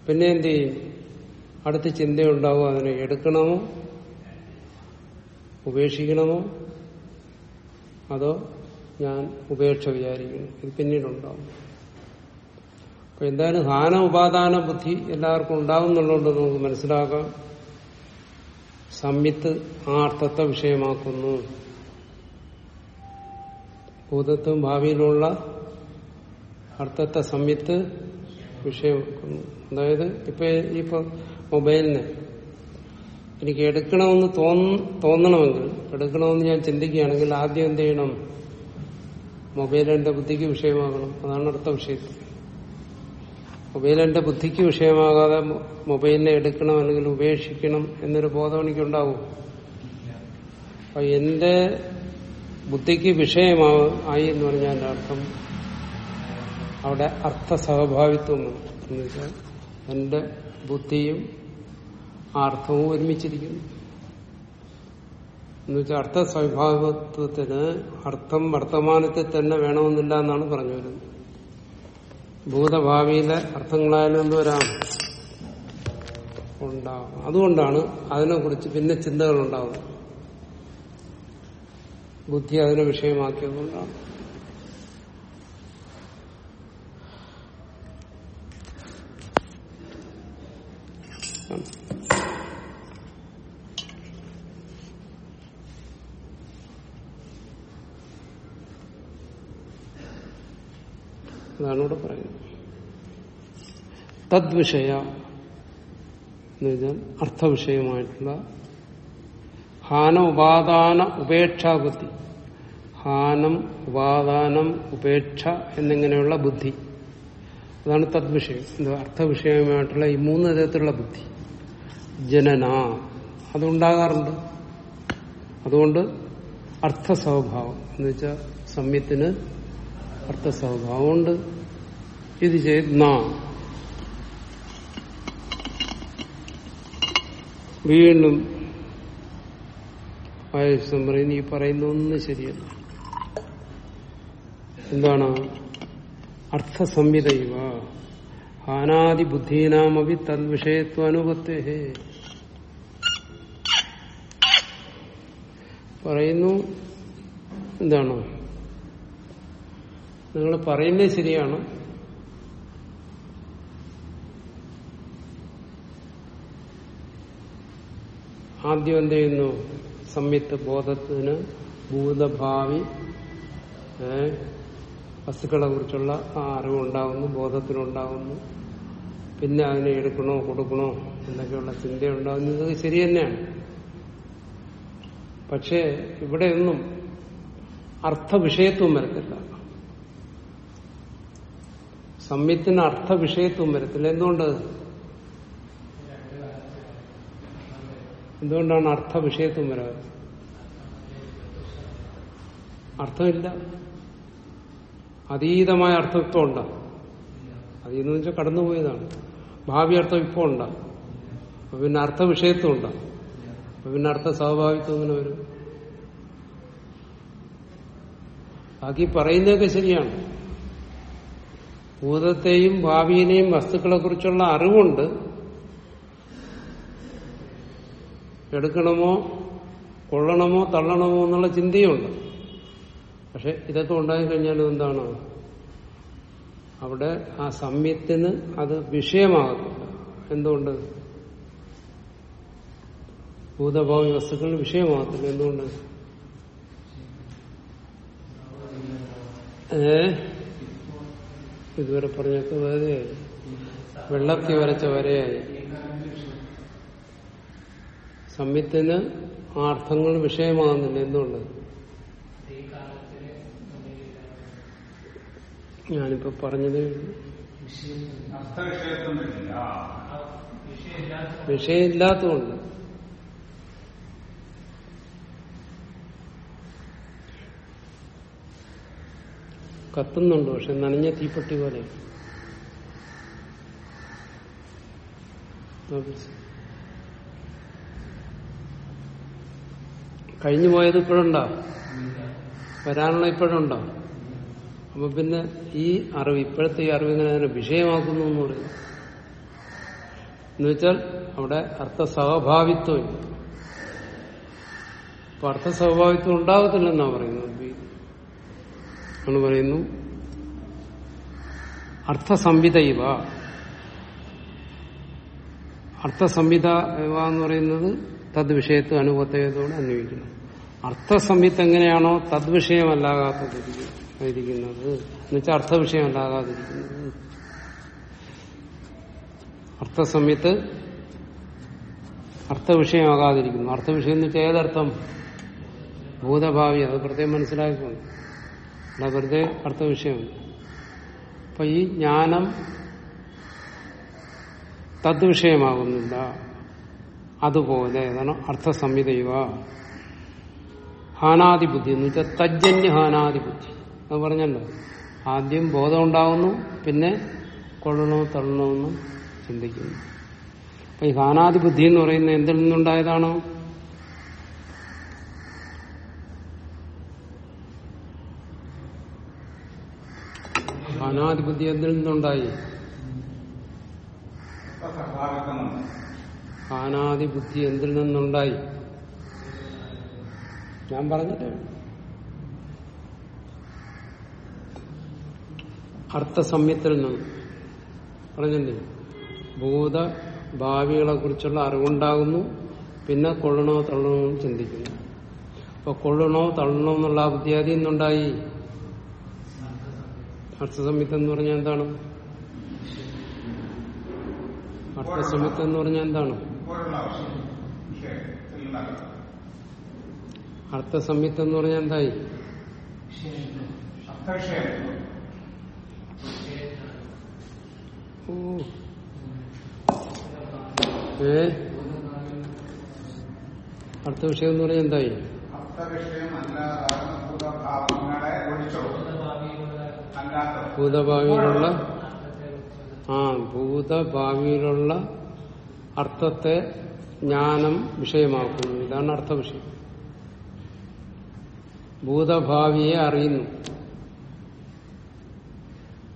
പിന്നെ എന്ത് ചെയ്യും? അടുത്ത ചിന്തയുണ്ടാവും. അതിനെ എടുക്കണമോ? ഉപേക്ഷിക്കണമോ? അതോ ഞാൻ ഉപേക്ഷ വിചാരിക്കണം ഇത് പിന്നീടുണ്ടാവും. അപ്പൊ എന്തായാലും ഹാന ഉപാദാന ബുദ്ധി എല്ലാവർക്കും ഉണ്ടാകുന്നുള്ളതുകൊണ്ട് നമുക്ക് മനസ്സിലാക്കാം. സംവിത്ത് ആ അർത്ഥത്തെ വിഷയമാക്കുന്നു. ഭൂതത്വം ഭാവിയിലുള്ള അർത്ഥത്തെ സംയുക്ത് വിഷയമാക്കുന്നു അതായത് ഇപ്പൊ ഇപ്പൊ മൊബൈലിനെ എനിക്ക് എടുക്കണമെന്ന് തോന്ന തോന്നണമെങ്കിൽ എടുക്കണമെന്ന് ഞാൻ ചിന്തിക്കുകയാണെങ്കിൽ ആദ്യം എന്ത് ചെയ്യണം? മൊബൈൽ എന്റെ ബുദ്ധിക്ക് വിഷയമാകണം. അതാണ് അടുത്ത വിഷയത്തിൽ. മൊബൈൽ എന്റെ ബുദ്ധിക്ക് വിഷയമാകാതെ മൊബൈലിനെ എടുക്കണം അല്ലെങ്കിൽ ഉപേക്ഷിക്കണം എന്നൊരു ബോധം എനിക്കുണ്ടാവും. അപ്പൊ എന്റെ ബുദ്ധിക്ക് വിഷയമായി എന്ന് പറഞ്ഞാൽ അർത്ഥം അവിടെ അർത്ഥ സഹഭാവിത്വം. എന്ന് വെച്ചാൽ എന്റെ ബുദ്ധിയും അർത്ഥവും ഒരുമിച്ചിരിക്കുന്നു. എന്നുവെച്ചാൽ അർത്ഥ സ്വഭാവത്വത്തിന് അർത്ഥം വർത്തമാനത്തിൽ തന്നെ വേണമെന്നില്ല എന്നാണ് പറഞ്ഞു വരുന്നത്. ഭൂതഭാവിയിലെ അർത്ഥങ്ങളായാലും എന്ത് വരാം ഉണ്ടാവും. അതുകൊണ്ടാണ് അതിനെക്കുറിച്ച് പിന്നെ ചിന്തകൾ ഉണ്ടാവുന്നത് ബുദ്ധി അതിനെ വിഷയമാക്കിയതുകൊണ്ടാണ്. അതാണ് ഇവിടെ പറയുന്നത്. തദ്വിഷയ എന്ന് വെച്ചാൽ അർത്ഥവിഷയമായിട്ടുള്ള ഹാന ഉപാദാന ഉപേക്ഷാബുദ്ധി ഹാനം ഉപാദാനം ഉപേക്ഷ എന്നിങ്ങനെയുള്ള ബുദ്ധി. അതാണ് തദ്വിഷയം. എന്താ അർത്ഥവിഷയമായിട്ടുള്ള ഈ മൂന്ന് തരത്തിലുള്ള ബുദ്ധി. ജനന. അതുണ്ടാകാറുണ്ട്. അതുകൊണ്ട് അർത്ഥസ്വഭാവം. എന്ന് വെച്ചാൽ സംയത്തിന് അർത്ഥസ്വഭാവമുണ്ട് ഇത് ചെയ്ത് വീണ്ടും ആയുഷം പറയുന്നു ഈ പറയുന്ന ഒന്നും ശരിയല്ല. എന്താണ്? അർത്ഥസംഹിതയുവ ഹാനാദി ബുദ്ധീനാമവി തദ്വിഷയത്വ അനുപത്തേ പറയുന്നു എന്താണ്? നിങ്ങൾ പറയുന്നത് ശരിയാണ്. ആദ്യം എന്ത് ചെയ്യുന്നു? സംയുക്ത ബോധത്തിന് ഭൂതഭാവി വസ്തുക്കളെ കുറിച്ചുള്ള ആ അറിവുണ്ടാകുന്നു ബോധത്തിനുണ്ടാകുന്നു പിന്നെ അതിനെ എടുക്കണോ കൊടുക്കണോ എന്നൊക്കെയുള്ള ചിന്ത ഉണ്ടാകുന്നത് ശരി തന്നെയാണ്. പക്ഷേ ഇവിടെയൊന്നും അർത്ഥവിഷയത്വം വരത്തില്ല. സംയത്തിന് അർത്ഥവിഷയത്വം വരത്തില്ല. എന്തുകൊണ്ട്? എന്തുകൊണ്ടാണ് അർത്ഥ വിഷയത്വം വരാറ് അർത്ഥമില്ല. അതീതമായ അർത്ഥത്വം ഉണ്ടാവും അതീതെന്ന് വെച്ചാൽ കടന്നുപോയതാണ്. ഭാവി അർത്ഥം ഇപ്പോൾ ഉണ്ടാവും അപ്പൊ പിന്നെ അർത്ഥ വിഷയത്വം ഉണ്ടാവും അപ്പൊ പിന്നെ അർത്ഥ സ്വാഭാവികം ഇങ്ങനെ വരും? ബാക്കി പറയുന്നതൊക്കെ ശരിയാണ്. ഭൂതത്തെയും ഭാവിയിനെയും വസ്തുക്കളെ കുറിച്ചുള്ള അറിവുണ്ട്. എടുക്കണമോ കൊള്ളണമോ തള്ളണമോ എന്നുള്ള ചിന്തയുണ്ട്. പക്ഷെ ഇതൊക്കെ ഉണ്ടായിക്കഴിഞ്ഞാലും എന്താണ്? അവിടെ ആ സമയത്തിന് അത് വിഷയമാകത്തില്ല എന്തുകൊണ്ട്? ഭൂതഭാവി വസ്തുക്കൾ വിഷയമാകത്തില്ല. എന്തുകൊണ്ട്? ഏ? ഇതുവരെ പറഞ്ഞൊക്കെ വെള്ളത്തി വരച്ച വരെയായി. സംയത്തിന് ആ അർത്ഥങ്ങൾ വിഷയമാകുന്നില്ല. എന്തുകൊണ്ട്? ഞാനിപ്പോ പറഞ്ഞത് വിഷയമില്ലാത്തതുകൊണ്ട്. കത്തുന്നുണ്ട് പക്ഷെ നനഞ്ഞ തീപ്പെട്ടി പോലെ. കഴിഞ്ഞു പോയത് ഇപ്പോഴുണ്ടോ? വരാനുള്ള ഇപ്പോഴുണ്ടോ? അപ്പൊ പിന്നെ ഈ അറിവ് ഇപ്പോഴത്തെ ഈ അറിവ് ഇങ്ങനെ അതിനെ വിഷയമാക്കുന്നു എന്ന് പറയും എന്നുവെച്ചാൽ അവിടെ അർത്ഥസ്വാഭാവിത്വം ഇല്ല. അപ്പൊ അർത്ഥസ്വാഭാവിത്വം ഉണ്ടാകത്തില്ലെന്നാ പറയുന്നത്. എന്ന് പറയുന്നു അർത്ഥസംഹിത ഇവ അർത്ഥസംഹിത എന്ന് പറയുന്നത് തദ്വിഷയത്വ അനുഭവത്തോടെ അന്വയിക്കുന്നു അർത്ഥസംഹിത എങ്ങനെയാണോ തദ്വിഷയമല്ലാകാത്തതിരിക്കുന്നത് എന്നുവെച്ചാൽ അർത്ഥവിഷയമല്ലാകാതിരിക്കുന്നത്. അർത്ഥസംഹിത്ത് അർത്ഥവിഷയമാകാതിരിക്കുന്നു. അർത്ഥവിഷയം എന്ന് വെച്ചാൽ ഏതർത്ഥം? ഭൂതഭാവി. അത് പ്രത്യേകം മനസ്സിലാക്കിക്കൊണ്ട്. അല്ല വെറുതെ അർത്ഥവിഷയമാണ് അപ്പൊ ഈ ജ്ഞാനം തദ്വിഷയമാകുന്നില്ല. അതുപോലെ അർത്ഥസംഹിതയുവ. ഹാനാദിബുദ്ധി എന്ന് വെച്ചാൽ തജ്ജന്യ ഹാനാദിബുദ്ധി അത് പറഞ്ഞല്ലോ. ആദ്യം ബോധം ഉണ്ടാകുന്നു പിന്നെ കൊള്ളണോ തള്ളണോ എന്ന് ചിന്തിക്കുന്നു. അപ്പൊ ഈ ഹാനാദിബുദ്ധി എന്ന് പറയുന്നത് എന്തിൽ നിന്നുണ്ടായതാണോ? ഹാനാദിബുദ്ധി എന്തിൽ നിന്നുണ്ടായി? സ്വഭാവികമാണ് ഹാനാദിബുദ്ധി എന്തിൽ നിന്നുണ്ടായി? ഞാൻ പറഞ്ഞില്ലേ അർത്ഥസംയത്തിൽ നിന്ന്. പറഞ്ഞില്ലേ? ഭൂത ഭാവികളെ കുറിച്ചുള്ള അറിവുണ്ടാകുന്നു പിന്നെ കൊള്ളണോ തള്ളണോ എന്ന് ചിന്തിക്കുന്നു. അപ്പൊ കൊള്ളണോ തള്ളണോ എന്നുള്ള ആ ബുദ്ധി നിന്നുണ്ടായി അർത്ഥസംഹിത എന്ന് പറഞ്ഞാൽ എന്താണ്? അർത്ഥസംഹിത എന്ന് പറഞ്ഞാൽ എന്താണ്? ഇപ്പോഴുള്ള ആവശ്യം വിഷയത്തിൽ ഉണ്ടാകും അർത്ഥസംഹിത എന്ന് പറഞ്ഞാൽ എന്തായി. ഏ? അടുത്ത വിഷയം എന്ന് പറഞ്ഞാൽ എന്തായി? അർത്ഥവിഷയം ഭൂതഭാവിയിലുള്ള ആ ഭൂതഭാവിയിലുള്ള അർത്ഥത്തെ ജ്ഞാനം വിഷയമാക്കുന്നു. ഇതാണ് അർത്ഥവിഷയം. ഭൂതഭാവിയെ അറിയുന്നു.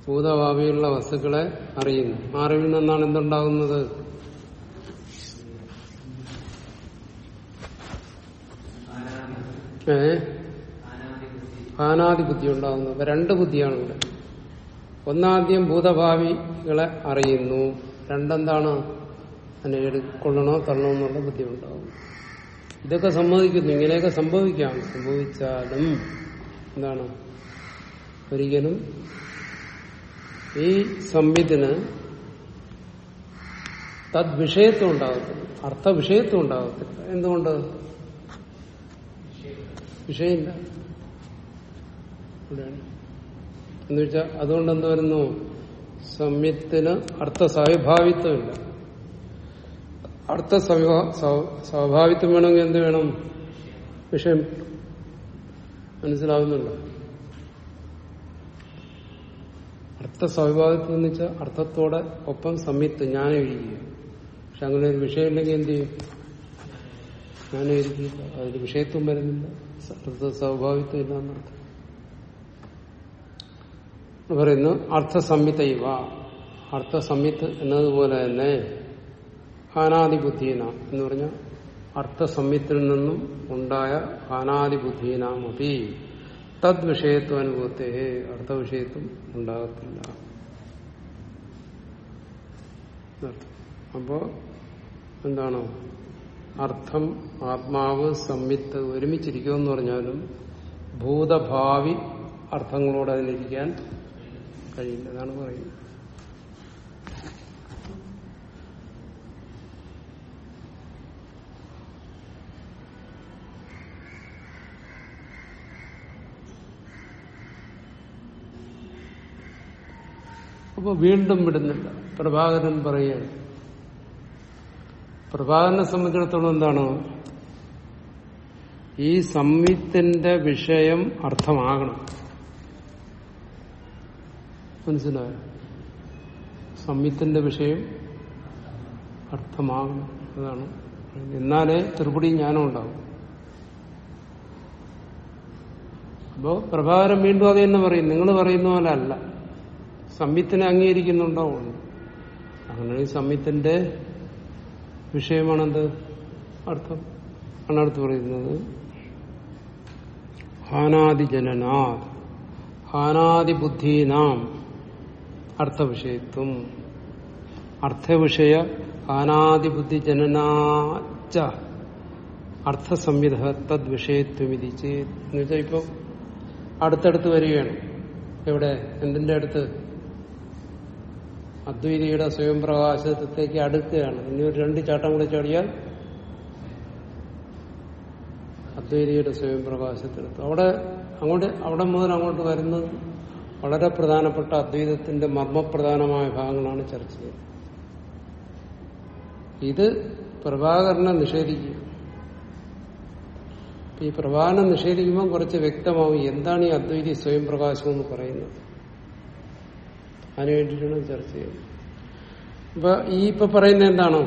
ഭൂതഭാവിയുള്ള വസ്തുക്കളെ അറിയുന്നു. അറിവിൽ നിന്നാണ് എന്തുണ്ടാകുന്നത്? ഏ? ആനാദി ബുദ്ധി ഉണ്ടാകുന്നു. അപ്പൊ രണ്ട് ബുദ്ധിയാണ് ഇവിടെ. ഒന്നാദ്യം ഭൂതഭാവികളെ അറിയുന്നു. രണ്ടെന്താണ്? അതിനെ എടുക്കൊള്ളണോ തള്ളണോ എന്നുള്ള ബുദ്ധി ഉണ്ടാവും ഇതൊക്കെ സമ്മതിക്കുന്നു. ഇങ്ങനെയൊക്കെ സംഭവിക്കാം. സംഭവിച്ചാലും എന്താണ്? ഒരിക്കലും ഈ സംവിധിന് തദ്വിഷയത്വം ഉണ്ടാകത്തില്ല. അർത്ഥവിഷയത്വം ഉണ്ടാകത്തില്ല. എന്തുകൊണ്ട്? വിഷയമില്ല. എന്നുവെച്ചാ അതുകൊണ്ട് എന്ത് വരുന്നു? സംയത്തിന് അർത്ഥ സ്വാഭാവിത്വമില്ല സ്വാ- സ്വാഭാവിത്വം വേണമെങ്കിൽ എന്ത് വേണം? വിഷയം. മനസ്സിലാവുന്നുണ്ടോ? അർത്ഥ സ്വാഭാവിത്വം എന്ന് വെച്ചാൽ അർത്ഥത്തോടെ ഒപ്പം സംയുക്ത ജ്ഞാനം ഇരിക്കുക പക്ഷെ അങ്ങനെ ഒരു വിഷയമില്ലെങ്കിൽ എന്ത് ചെയ്യും? ജ്ഞാനം ഇരിക്കില്ല അതിൽ വിഷയത്വം വരുന്നില്ല. അർത്ഥ സ്വാഭാവിത്വം ഇല്ല എന്നർത്ഥം അർത്ഥ. പറയുന്നു അർത്ഥ അർത്ഥസംഹിത്ത് എന്നതുപോലെ തന്നെ ഹാനാദിബുദ്ധീന എന്ന് പറഞ്ഞാൽ അർത്ഥസംയത്തിൽ നിന്നും ഉണ്ടായ ഹാനാദിബുദ്ധീനാമതി തദ് വിഷയത്വ അനുഭവത്തെ അർത്ഥവിഷയത്വം ഉണ്ടാകത്തില്ല. അപ്പോ എന്താണ്? അർത്ഥം ആത്മാവ് സംവിത്ത് ഒരുമിച്ചിരിക്കുമെന്ന് പറഞ്ഞാലും ഭൂതഭാവി അർത്ഥങ്ങളോട് അതിലിരിക്കാൻ കഴിയില്ല. എന്നാണ് പറയുന്നത്. അപ്പൊ വീണ്ടും വിടുന്നില്ല. പ്രഭാകരൻ പറയുകയാണ്. പ്രഭാകരനെ സംബന്ധിച്ചിടത്തോളം എന്താണ്? ഈ സംയുക്തിന്റെ വിഷയം അർത്ഥമാകണം. മനസ്സിലായോ? സംയുക്തിന്റെ വിഷയം അർത്ഥമാകണം അതാണ് എന്നാലേ ത്രിപുടി ജ്ഞാനം ഉണ്ടാവും. അപ്പോ പ്രഭാകരൻ വീണ്ടും അത് തന്നെ പറയും. നിങ്ങൾ പറയുന്ന പോലെ അല്ല. സംവിത്തിനെ അംഗീകരിക്കുന്നുണ്ടാവും അങ്ങനെ ഈ സംവിത്തിന്റെ വിഷയമാണെന്ത് അർത്ഥം? ആണ് അടുത്ത് പറയുന്നത് ഹാനാദിജനനാ ഹാനാദിബുദ്ധീനാം അർത്ഥവിഷയത്വം. അർത്ഥവിഷയ ഹാനാദിബുദ്ധി ജനനാച്ച അർത്ഥസംവിധ തദ്വിഷയത്വമിതി എന്ന് വെച്ചാൽ ഇപ്പൊ അടുത്തടുത്ത് വരികയാണ്. എവിടെ? എന്തിന്റെ അടുത്ത്? അദ്വൈതിയുടെ സ്വയം പ്രകാശത്തേക്ക് അടുക്കുകയാണ്. ഇനി ഒരു രണ്ട് ചാട്ടം കൂടെ ചാടിയാൽ അദ്വൈതിയുടെ സ്വയം പ്രകാശത്തിലെത്ത് അവിടെ അങ്ങോട്ട് അവിടെ മുതൽ അങ്ങോട്ട് വരുന്നത് വളരെ പ്രധാനപ്പെട്ട അദ്വൈതത്തിന്റെ മർമ്മപ്രധാനമായ ഭാഗങ്ങളാണ് ചർച്ച ചെയ്യുന്നത്. ഇത് പ്രഭാകരനെ നിഷേധിക്കുക ഈ പ്രഭാകരനെ നിഷേധിക്കുമ്പോൾ കുറച്ച് വ്യക്തമാവും എന്താണ് ഈ അദ്വൈതി സ്വയം പ്രകാശം എന്ന് പറയുന്നത്. അതിനു വേണ്ടിയിട്ടാണ് ചർച്ച ചെയ്യുന്നത് അപ്പൊ ഈ ഇപ്പൊ പറയുന്ന എന്താണോ?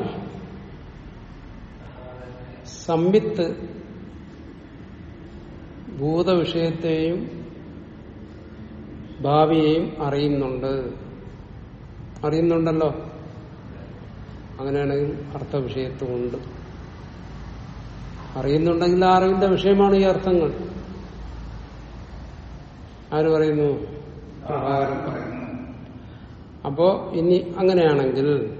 സംവിത്ത് ഭൂതവിഷയത്തെയും ഭാവിയെയും അറിയുന്നുണ്ട്. അറിയുന്നുണ്ടല്ലോ? അങ്ങനെയാണെങ്കിൽ അർത്ഥവിഷയത്വമുണ്ട്. അറിയുന്നുണ്ടെങ്കിൽ ആ അറിവിന്റെ വിഷയമാണ് ഈ അർത്ഥങ്ങൾ. ആര് പറയുന്നു? പറയുന്നു. അപ്പോ ഇനി അങ്ങനെയാണെങ്കിൽ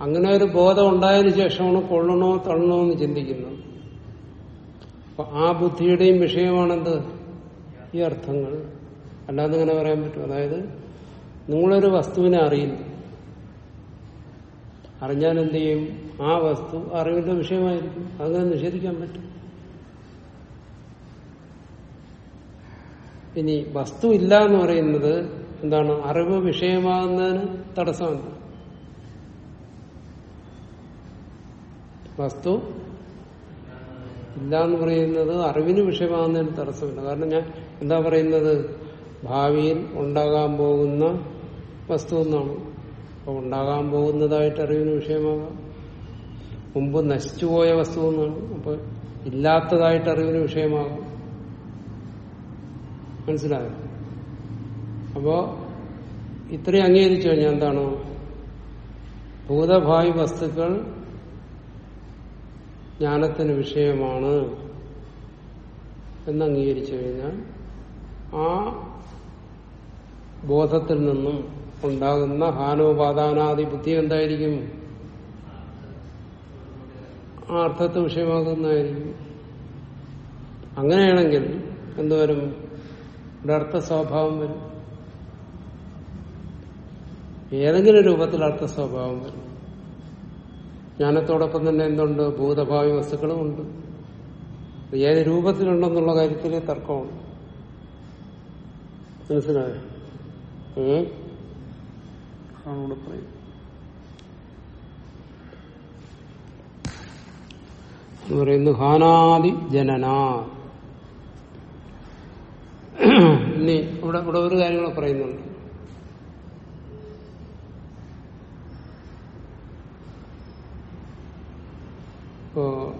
അങ്ങനെ ഒരു ബോധം ഉണ്ടായതിനു ശേഷമാണ് കൊള്ളണോ തള്ളണോ എന്ന് ചിന്തിക്കുന്നത് അപ്പൊ ആ ബുദ്ധിയുടെയും വിഷയമാണെന്ത്? ഈ അർത്ഥങ്ങൾ. അല്ലാതെ ഇങ്ങനെ പറയാൻ പറ്റും അതായത് നിങ്ങളൊരു വസ്തുവിനെ അറിയില്ല. അറിഞ്ഞാൽ എന്ത് ചെയ്യും? ആ വസ്തു അറിവിന്റെ വിഷയമായിരിക്കും. അങ്ങനെ നിഷേധിക്കാൻ പറ്റും. ഇനി വസ്തു ഇല്ല എന്ന് പറയുന്നത് എന്താണ്? അറിവ് വിഷയമാകുന്നതിന് തടസ്സമല്ല വസ്തു ഇല്ല എന്ന് പറയുന്നത് അറിവിന് വിഷയമാകുന്നതിന് തടസ്സമില്ല. കാരണം ഞാൻ എന്താ പറയുന്നത്? ഭാവിയിൽ ഉണ്ടാകാൻ പോകുന്ന വസ്തു എന്നാണ് അപ്പൊ ഉണ്ടാകാൻ പോകുന്നതായിട്ട് അറിവിന് വിഷയമാകാം. മുമ്പ് നശിച്ചുപോയ വസ്തു എന്നാണ് അപ്പൊ ഇല്ലാത്തതായിട്ട് അറിവിന് വിഷയമാകാം. മനസ്സിലായോ? അപ്പോ ഇത്രയും അംഗീകരിച്ചു കഴിഞ്ഞാൽ എന്താണോ? ഭൂതഭാവി വസ്തുക്കൾ ജ്ഞാനത്തിന് വിഷയമാണ് എന്ന് അംഗീകരിച്ചു കഴിഞ്ഞാൽ ആ ബോധത്തിൽ നിന്നും ഉണ്ടാകുന്ന ഹാനോപാദാനാദി ബുദ്ധി എന്തായിരിക്കും? ആ അർത്ഥത്തെ വിഷയമാകുന്നതായിരിക്കും. അങ്ങനെയാണെങ്കിൽ എന്തുവരും? അർത്ഥ സ്വഭാവം വരും. ഏതെങ്കിലും രൂപത്തിൽ അർത്ഥ സ്വഭാവം വരും. ജ്ഞാനത്തോടൊപ്പം തന്നെ എന്തുണ്ട്? ഭൂതഭാവി വസ്തുക്കളും ഉണ്ട്. ഏത് രൂപത്തിലുണ്ടെന്നുള്ള കാര്യത്തിൽ തർക്കമാണ് മനസ്സിലായോ? പറയുന്നു ഹാനാദി ജനന. ഇനി ഇവിടെ ഇവിടെ ഒരു കാര്യങ്ങൾ പറയുന്നുണ്ട്. ഇപ്പോ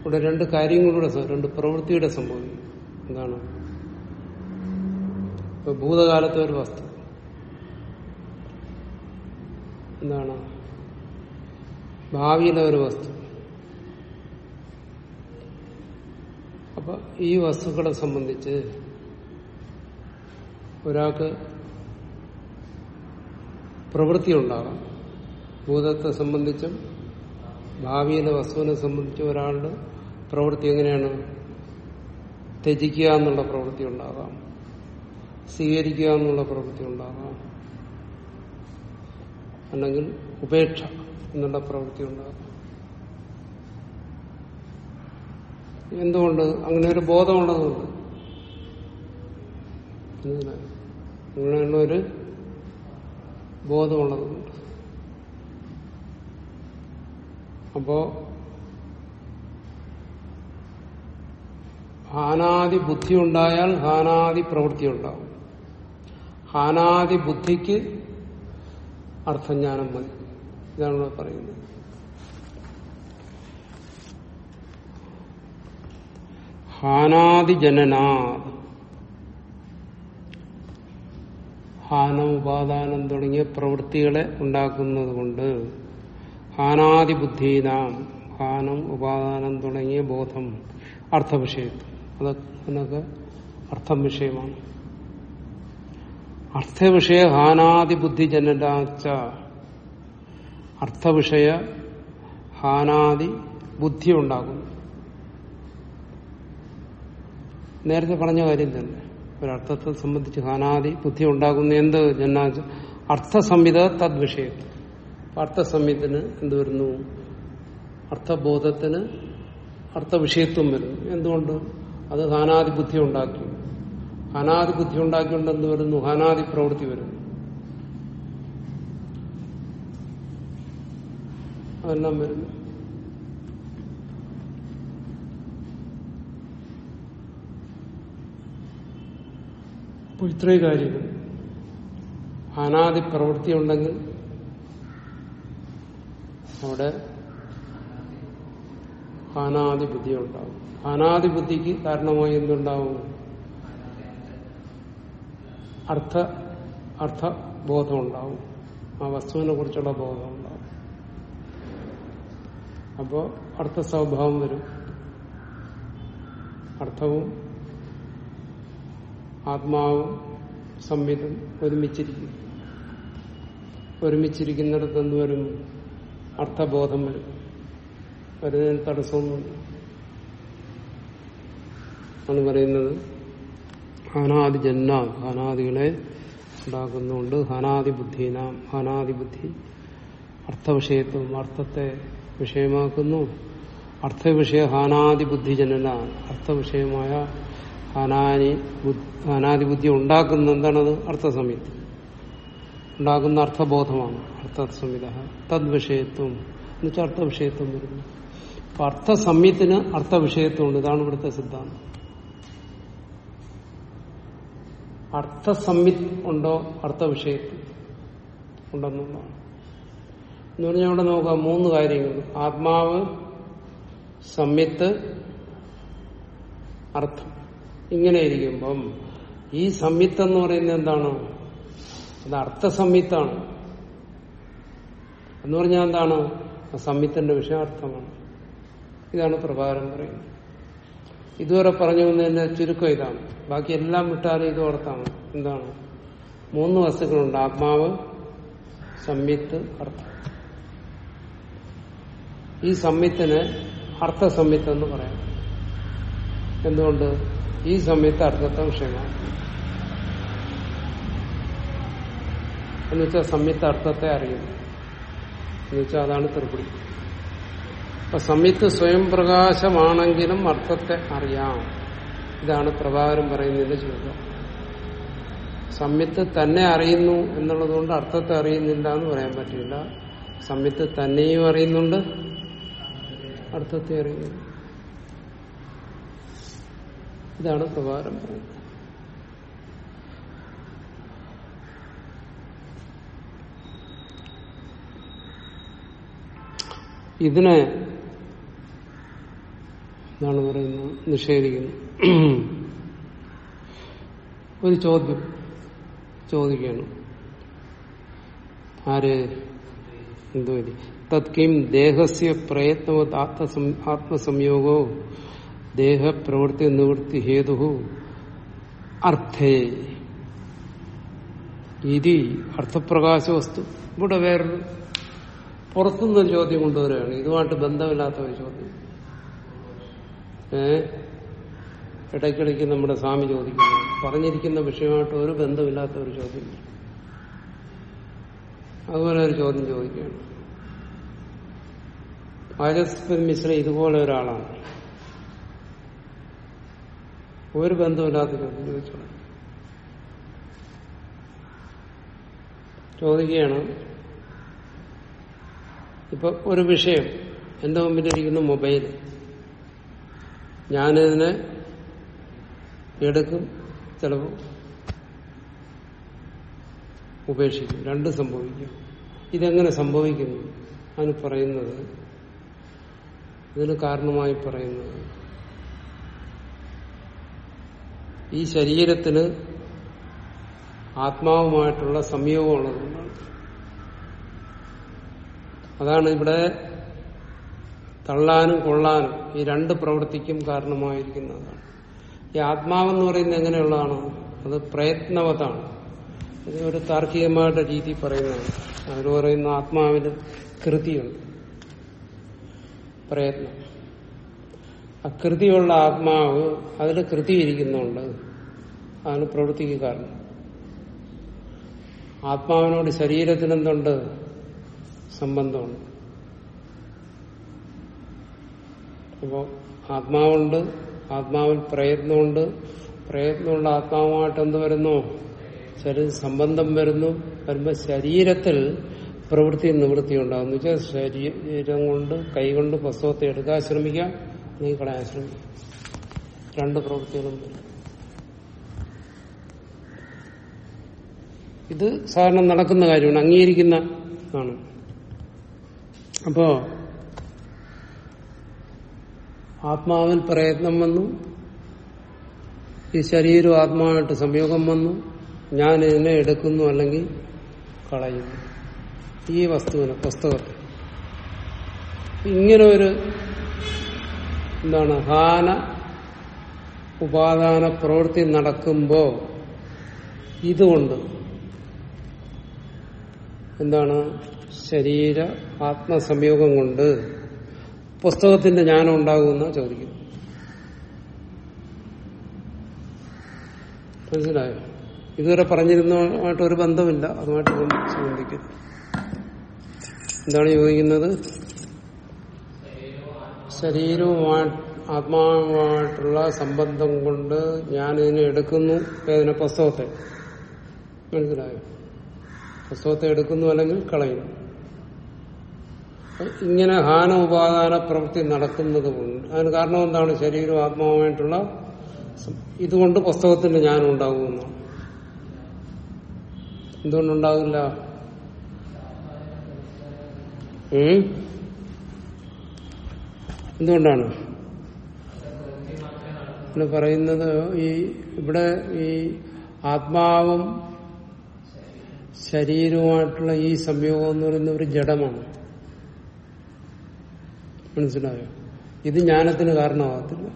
ഇവിടെ രണ്ട് കാര്യങ്ങളുടെ രണ്ട് പ്രവൃത്തിയുടെ സംഭവം എന്താണ്? ഇപ്പൊ ഭൂതകാലത്തെ ഒരു വസ്തു. എന്താണ്? ഭാവിയിലെ ഒരു വസ്തു. അപ്പൊ ഈ വസ്തുക്കളെ സംബന്ധിച്ച് ഒരാൾക്ക് പ്രവൃത്തി ഉണ്ടാകാം ഭൂതത്തെ സംബന്ധിച്ചും ഭാവിയിലെ വസ്തുവിനെ സംബന്ധിച്ച് ഒരാളുടെ പ്രവൃത്തി എങ്ങനെയാണ്? ത്യജിക്കുക എന്നുള്ള പ്രവൃത്തി ഉണ്ടാകാം. സ്വീകരിക്കുക എന്നുള്ള പ്രവൃത്തി ഉണ്ടാകാം. അല്ലെങ്കിൽ ഉപേക്ഷ എന്നുള്ള പ്രവൃത്തി ഉണ്ടാകാം. എന്തുകൊണ്ട്? അങ്ങനെ ഒരു ബോധമുള്ളതുകൊണ്ട്? അങ്ങനെയുള്ള ഒരു ബോധമുള്ളതുകൊണ്ട്. അപ്പോ ഹാനാദി ബുദ്ധി ഉണ്ടായാൽ ഹാനാദി പ്രവൃത്തി ഉണ്ടാവും. ഹാനാദി ബുദ്ധിക്ക് അർത്ഥജ്ഞാനം മതി. ഇതാണ് പറയുന്നത്. ഹാനാദി ജനനാ. ഹാനം ഉപാദാനം തുടങ്ങിയ പ്രവൃത്തികളെ ഉണ്ടാക്കുന്നത് കൊണ്ട് ഹാനാദി ബുദ്ധീനാം ഹാനം ഉപാദാനം തുടങ്ങിയ ബോധം അർത്ഥവിഷയത്വം അതൊക്കെ അർത്ഥം വിഷയമാണ്. അർത്ഥവിഷയ ഹാനാദി ബുദ്ധി ജനരാച്ച അർത്ഥവിഷയ ഹാനാദി ബുദ്ധി ഉണ്ടാകുന്നു നേരത്തെ പറഞ്ഞ കാര്യം തന്നെ. ഒരർത്ഥത്തെ സംബന്ധിച്ച് ഹാനാദി ബുദ്ധി ഉണ്ടാകുന്ന എന്ത്? ജന്നാച്ച അർത്ഥസംഹിത തദ്വിഷയത്വം. അർത്ഥസംഹിതന് എന്ത് വരുന്നു? അർത്ഥബോധത്തിന് അർത്ഥവിഷയത്വം വരുന്നു. എന്തുകൊണ്ട്? അത് ഹാനാദി ബുദ്ധി ഉണ്ടാക്കി. ഹാനാദി ബുദ്ധി ഉണ്ടാക്കിക്കൊണ്ട് എന്ത് വരുന്നു? ഹാനാദി പ്രവൃത്തി വരുന്നു. അതെല്ലാം വരുന്നു. ഇത്രയും കാര്യങ്ങൾ. ഹാനാദി പ്രവൃത്തി ഉണ്ടെങ്കിൽ അവിടെ ഹാനാദി ബുദ്ധി ഉണ്ടാവും. ഹാനാദി ബുദ്ധിക്ക് കാരണമായി എന്തുണ്ടാവും? അർത്ഥ അർത്ഥബോധം ഉണ്ടാവും. ആ വസ്തുവിനെ കുറിച്ചുള്ള ബോധം ഉണ്ടാവും. അപ്പോ അർത്ഥസ്വഭാവം വരും. അർത്ഥവും ആത്മാവും സംവിധം ഒരുമിച്ചിരിക്കും. ഒരുമിച്ചിരിക്കുന്നിടത്ത് എന്ത് വരും? അർത്ഥബോധം വരും. വരുന്നതിന് തടസ്സമൊന്നുമില്ല ആണ് പറയുന്നത്. ഹനാദി ജന്ന ഹനാദികളെ ഉണ്ടാക്കുന്നുണ്ട്. ഹനാദി ബുദ്ധീനാം ഹനാദി ബുദ്ധി. അർത്ഥവിഷയത്വം അർത്ഥത്തെ വിഷയമാക്കുന്നു. അർത്ഥവിഷയ ഹാനാദി ജനന അർത്ഥവിഷയമായ ഹനാനി ഹനാദി ബുദ്ധി ഉണ്ടാക്കുന്ന എന്താണത് അർത്ഥസംഹിത ഉണ്ടാകുന്ന അർത്ഥബോധമാണ്. അർത്ഥസംഹിത തദ്വിഷയത്വം. എന്നുവെച്ചാൽ അർത്ഥവിഷയത്വം വരുന്നു അപ്പൊ അർത്ഥസംഹിത്തിന് അർത്ഥവിഷയത്വമുണ്ട്. ഇതാണ് ഇവിടുത്തെ സിദ്ധാന്തം. അർത്ഥസംവിത് ഉണ്ടോ? അർത്ഥവിഷയത്വം ഉണ്ടെന്നുള്ളതാണ്. എന്ന് പറഞ്ഞാൽ അവിടെ നോക്കാം. മൂന്ന് കാര്യങ്ങൾ. ആത്മാവ് സംയത്ത് അർത്ഥം. ഇങ്ങനെ ഇരിക്കുമ്പം ഈ സംയുക്തം എന്ന് പറയുന്നത് എന്താണ്? അത് അർത്ഥസംയുക്താണ് എന്ന് പറഞ്ഞാൽ എന്താണ്? സംയുക്തന്റെ വിഷയാർത്ഥമാണ്. ഇതാണ് പ്രഭാരം പറയുന്നത്. ഇതുവരെ പറഞ്ഞു വന്നതിന്റെ ചുരുക്കം ഇതാണ്. ബാക്കി എല്ലാം വിട്ടാലും ഇത് ഓർത്താണ്. എന്താണ്? മൂന്ന് വസ്തുക്കളുണ്ട്. ആത്മാവ് സംയുക്ത് അർത്ഥം. ഈ സംയുക്തിന് അർത്ഥ സംയുക്തം എന്ന് പറയാം. എന്തുകൊണ്ട്? ഈ സമയത്ത് അർത്ഥത്തെ വിഷയമാണ് എന്നുവെച്ചാൽ സംയുക്ത അർത്ഥത്തെ അറിയുന്നു. എന്നുവെച്ചാൽ അതാണ് ത്രിപുടി. അപ്പൊ സംയുക്ത സ്വയം പ്രകാശമാണെങ്കിലും അർത്ഥത്തെ അറിയാം. ഇതാണ് പ്രഭാകരം പറയുന്നതിന്റെ ചോദ്യം. സംയുക്ത് തന്നെ അറിയുന്നു എന്നുള്ളതുകൊണ്ട് അർത്ഥത്തെ അറിയുന്നില്ല എന്ന് പറയാൻ പറ്റില്ല. സംയുക്ത് തന്നെയും അറിയുന്നുണ്ട് അർത്ഥത്തെ അറിയുന്നു ഇതാണ് പ്രഭാകരം പറയുന്നത്. ഇതിനെ എന്താണ് പറയുന്നത്? നിഷേധിക്കുന്നു. ഒരു ചോദ്യം ചോദിക്കുകയാണ്. ആര്? എന്തോ തത്കിം ദേഹസ്യ പ്രയത്നവത് ആത്മസം ആത്മസംയോഗോ ദേഹപ്രവൃത്തി നിവൃത്തി ഹേതു അർത്ഥേ. ഇതി അർത്ഥപ്രകാശ വസ്തു ഇവിടെ വേറൊരു പുറത്തുനിന്നൊരു ചോദ്യം കൊണ്ടുവരികയാണ്. ഇതുമായിട്ട് ബന്ധമില്ലാത്ത ഒരു ചോദ്യം. ഏ? ഇടയ്ക്കിടയ്ക്ക് നമ്മുടെ സ്വാമി ചോദിക്കുന്നു. പറഞ്ഞിരിക്കുന്ന വിഷയമായിട്ട് ഒരു ബന്ധമില്ലാത്ത ഒരു ചോദ്യം. അതുപോലെ ഒരു ചോദ്യം ചോദിക്കുകയാണ്. വാചസ്പതി മിശ്ര ഇതുപോലെ ഒരാളാണ്. ഒരു ബന്ധമില്ലാത്ത ചോദ്യം ചോദിച്ചോളൂ. ചോദിക്കുകയാണ് ഇപ്പൊ ഒരു വിഷയം. എന്റെ മുമ്പിലിരിക്കുന്ന മൊബൈൽ ഞാനിതിനെ എടുക്കും ചിലപ്പോൾ ഉപേക്ഷിക്കും. രണ്ടും സംഭവിക്കും. ഇതെങ്ങനെ സംഭവിക്കുന്നു? അതിന് പറയുന്നത്. ഇതിന് കാരണമായി പറയുന്നത്. ഈ ശരീരത്തിന് ആത്മാവുമായിട്ടുള്ള സംയോഗമുള്ളതുകൊണ്ടാണ് അതാണ് ഇവിടെ തള്ളാനും കൊള്ളാനും ഈ രണ്ട് പ്രവൃത്തിക്കും കാരണമായിരിക്കുന്നതാണ്. ഈ ആത്മാവെന്ന് പറയുന്നത് എങ്ങനെയുള്ളതാണ് അത് പ്രയത്നവതാണ് ഇത് ഒരു താർക്കികമായിട്ട് രീതി പറയുന്നതാണ്. അവർ പറയുന്ന ആത്മാവിന് കൃതിയുണ്ട്. പ്രയത്നം. അകൃതിയുള്ള ആത്മാവ് അതിൽ കൃതി ഇരിക്കുന്നുണ്ട് അതിന് പ്രവൃത്തിക്ക് കാരണം. ആത്മാവിനോട് ശരീരത്തിനെന്തുണ്ട്? സംബന്ധമുണ്ട്. അപ്പോൾ ആത്മാവുണ്ട് ആത്മാവിൽ പ്രയത്നമുണ്ട്. പ്രയത്നമുള്ള ആത്മാവുമായിട്ട് എന്ത് വരുന്നു? ശരീര സംബന്ധം വരുന്നു. വരുമ്പോൾ ശരീരത്തിൽ പ്രവൃത്തി നിവൃത്തി ഉണ്ടാകും എന്ന് വെച്ചാൽ ശരീരം കൊണ്ട് കൈകൊണ്ട് പുസ്തകത്തെ എടുക്കാൻ ശ്രമിക്കാം അല്ലെങ്കിൽ കളയാൻ ശ്രമിക്കാം രണ്ട് പ്രവൃത്തികളും ഇത് സാധാരണ നടക്കുന്ന കാര്യമാണ്. അംഗീകരിക്കുന്ന ആണ്. അപ്പോ ആത്മാവിൽ പ്രയത്നം വന്നു. ഈ ശരീരം ആത്മാവായിട്ട് സംയോഗം വന്നു. ഞാൻ ഇതിനെ എടുക്കുന്നു അല്ലെങ്കിൽ കളയുന്നു. ഈ വസ്തുവിനെ പുസ്തകത്തെ. ഇങ്ങനെ ഒരു എന്താണ് ഹാന ഉപാദാന പ്രവൃത്തി നടക്കുമ്പോ ഇതുകൊണ്ട് എന്താണ് ശരീര ആത്മസംയോഗം കൊണ്ട് പുസ്തകത്തിന്റെ ജ്ഞാനം ഉണ്ടാകുമെന്ന് ചോദിക്കുന്നു മനസ്സിലായോ? ഇതുവരെ പറഞ്ഞിരുന്നതുമായിട്ട് ഒരു ബന്ധമില്ല. അതുമായിട്ട് സംബന്ധിക്കുന്നു എന്താണ് ചോദിക്കുന്നത്? ശരീരവുമായി ആത്മാവുമായിട്ടുള്ള സംബന്ധം കൊണ്ട് ഞാൻ ഇതിനെ എടുക്കുന്നു. ഏതിനെ? പുസ്തകത്തെ. മനസ്സിലായോ? പുസ്തകത്തെ എടുക്കുന്നു അല്ലെങ്കിൽ കളയുന്നു. ഇങ്ങനെ ഹാന ഉപാദാന പ്രവൃത്തി നടക്കുന്നത് കൊണ്ട് അതിന് കാരണം എന്താണ്? ശരീരവും ആത്മാവുമായിട്ടുള്ള ഇതുകൊണ്ട് പുസ്തകത്തിന്റെ ജ്ഞാനം ഉണ്ടാകുമെന്നാണ് എന്തുകൊണ്ടുണ്ടാകില്ല? എന്തുകൊണ്ടാണ്? പിന്നെ പറയുന്നത് ഈ ഇവിടെ ഈ ആത്മാവും ശരീരവുമായിട്ടുള്ള ഈ സംയോഗം എന്ന് പറയുന്ന ഒരു ജഡമാണ്. മനസ്സിലായോ? ഇത് ജ്ഞാനത്തിന് കാരണമാകത്തില്ല.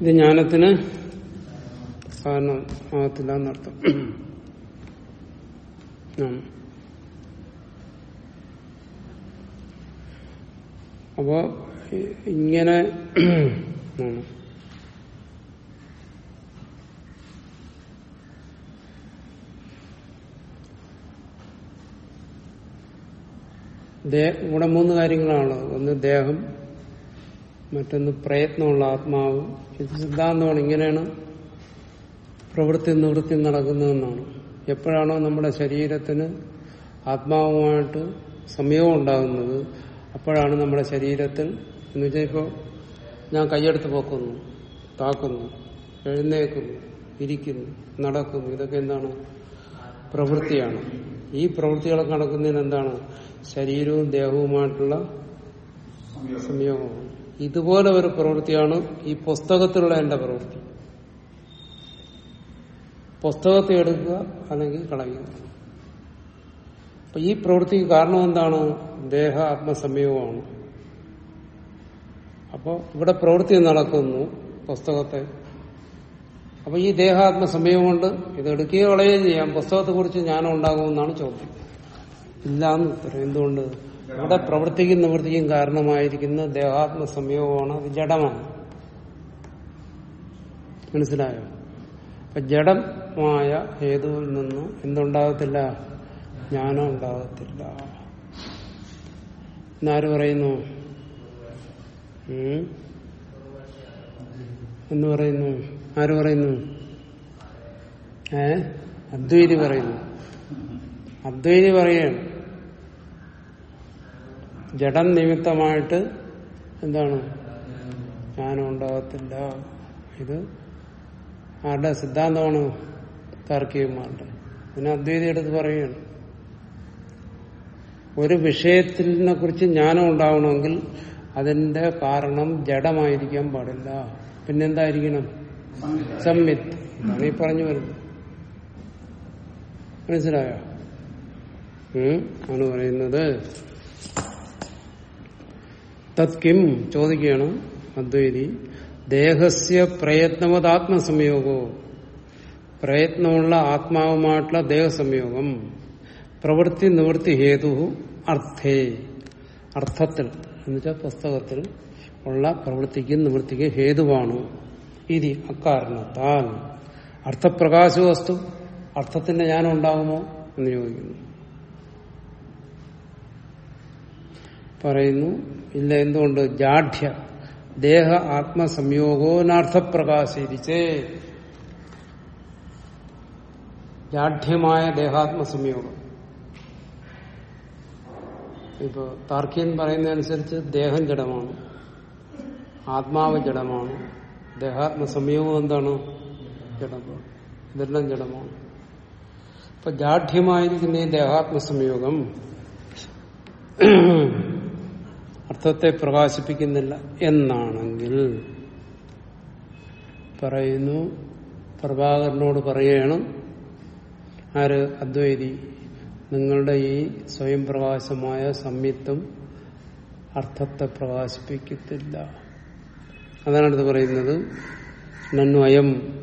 ഇത് ജ്ഞാനത്തിന് കാരണമാകത്തില്ല എന്നർത്ഥം. അപ്പോ ഇങ്ങനെ ഇവിടെ മൂന്ന് കാര്യങ്ങളാണുള്ളത്. ഒന്ന് ദേഹം മറ്റൊന്ന് പ്രയത്നമുള്ള ആത്മാവ്. ഇത് സിദ്ധാന്തമാണ്. ഇങ്ങനെയാണ് പ്രവൃത്തി നിവൃത്തി നടക്കുന്നതെന്നാണ്. എപ്പോഴാണോ നമ്മുടെ ശരീരത്തിന് ആത്മാവുമായിട്ട് സമയവും ഉണ്ടാകുന്നത് അപ്പോഴാണ് നമ്മുടെ ശരീരത്തിൽ എന്ന് വെച്ചാൽ ഇപ്പോൾ ഞാൻ കൈയെടുത്ത് പോക്കുന്നു താക്കുന്നു എഴുന്നേക്കുന്നു ഇരിക്കുന്നു നടക്കുന്നു. ഇതൊക്കെ എന്താണ്? പ്രവൃത്തിയാണ്. ഈ പ്രവൃത്തികളെ നടക്കുന്നതിന് എന്താണ്? ശരീരവും ദേഹവുമായിട്ടുള്ള സംയോഗം. സംയോഗമാണ് ഇതുപോലെ ഒരു പ്രവൃത്തിയാണ് ഈ പുസ്തകത്തിലുള്ള എന്റെ പ്രവൃത്തി. പുസ്തകത്തെ എടുക്കുക അല്ലെങ്കിൽ കളയുക. അപ്പൊ ഈ പ്രവൃത്തിക്ക് കാരണം എന്താണ്? ദേഹ ആത്മസമയവുമാണ് അപ്പോ ഇവിടെ പ്രവൃത്തി നടക്കുന്നു പുസ്തകത്തെ. അപ്പൊ ഈ ദേഹാത്മ സമയം കൊണ്ട് ഇത് എടുക്കുകയോ കളയുകയും ചെയ്യാം. പുസ്തകത്തെ കുറിച്ച് ജ്ഞാനം ഉണ്ടാകുമെന്നാണ് ചോദ്യം. ഇല്ല എന്ന് ഉത്തരം. എന്തുകൊണ്ട്? ഇവിടെ പ്രവർത്തിക്കും നിവൃത്തിക്കും കാരണമായിരിക്കുന്ന ദേഹാത്മ സംയോഗമാണ് അത് ജഡമാണ്. മനസ്സിലായോ? അപ്പൊ ജഡമായ ഹേതുവിൽ നിന്ന് എന്തുണ്ടാകത്തില്ല? ജ്ഞാനം ഉണ്ടാകത്തില്ല. എന്നാര് പറയുന്നു? എന്ന് പറയുന്നു? ആര് പറയുന്നു? ഏ? അദ്വൈതി പറയുന്നു. അദ്വൈതി പറയാണ് ജഡം നിമിത്തമായിട്ട് എന്താണ്? ജ്ഞാനം ഉണ്ടാകത്തില്ല ഇത് ആരുടെ സിദ്ധാന്തമാണ്? താർക്കികന്മാരുടെ. പിന്നെ അദ്വൈതി എടുത്ത് പറയുകയാണ്. ഒരു വിഷയത്തിനെ കുറിച്ച് ജ്ഞാനം ഉണ്ടാവണമെങ്കിൽ അതിന്റെ കാരണം ജഡമായിരിക്കാൻ പാടില്ല. പിന്നെന്തായിരിക്കണം? ഇതാണ് ഈ പറഞ്ഞു വരുന്നത്. മനസ്സിലായോ? ഉം, ആണ് പറയുന്നത്. തത്കിം ചോദിക്കുകയാണ് അദ്വൈതി. ദേഹസ്യ പ്രയത്നവതാത്മസംയോഗോ പ്രയത്നമുള്ള ആത്മാവുമായിട്ടുള്ള ദേഹസംയോഗം. പ്രവൃത്തി നിവൃത്തി ഹേതു അർത്ഥേ. അർത്ഥത്തിൽ എന്നുവെച്ചാൽ പുസ്തകത്തിൽ ഉള്ള പ്രവൃത്തിക്കും നിവൃത്തിക്കും ഹേതുവാണ്. ഇതി അക്കാരണത്താൽ അർത്ഥപ്രകാശ വസ്തു അർത്ഥത്തിന്റെ ജ്ഞാനം ഉണ്ടാകുമോ എന്ന് ചോദിക്കുന്നു. പറയുന്നു ഇല്ല എന്തുകൊണ്ട്? ജാഠ്യ ദേഹ ആത്മസംയോഗോ നാർത്ഥപ്രകാശിരിച്ചേ ജാഠ്യമായ ദേഹാത്മസംയോഗം. ഇപ്പൊ താർക്കിയൻ പറയുന്നതനുസരിച്ച് ദേഹം ജഡമാണ്. ആത്മാവ് ജഡമാണ്. ദേഹാത്മസംയോഗം എന്താണ് ജഡമാണ് ഇതെല്ലാം ജഡമാണ് അപ്പൊ ജാഠ്യമായിരിക്കുന്ന ഈ ദേഹാത്മ സംയോഗം അർത്ഥത്തെ പ്രകാശിപ്പിക്കുന്നില്ല എന്നാണെങ്കിൽ പറയുന്നു പ്രഭാകരനോട് പറയുകയാണ് ആര്? അദ്വൈതി. നിങ്ങളുടെ ഈ സ്വയം പ്രകാശമായ സംയുക്തം അർത്ഥത്തെ പ്രകാശിപ്പിക്കത്തില്ല. അതാണ് അടുത്ത് പറയുന്നത്. നന്നു അയം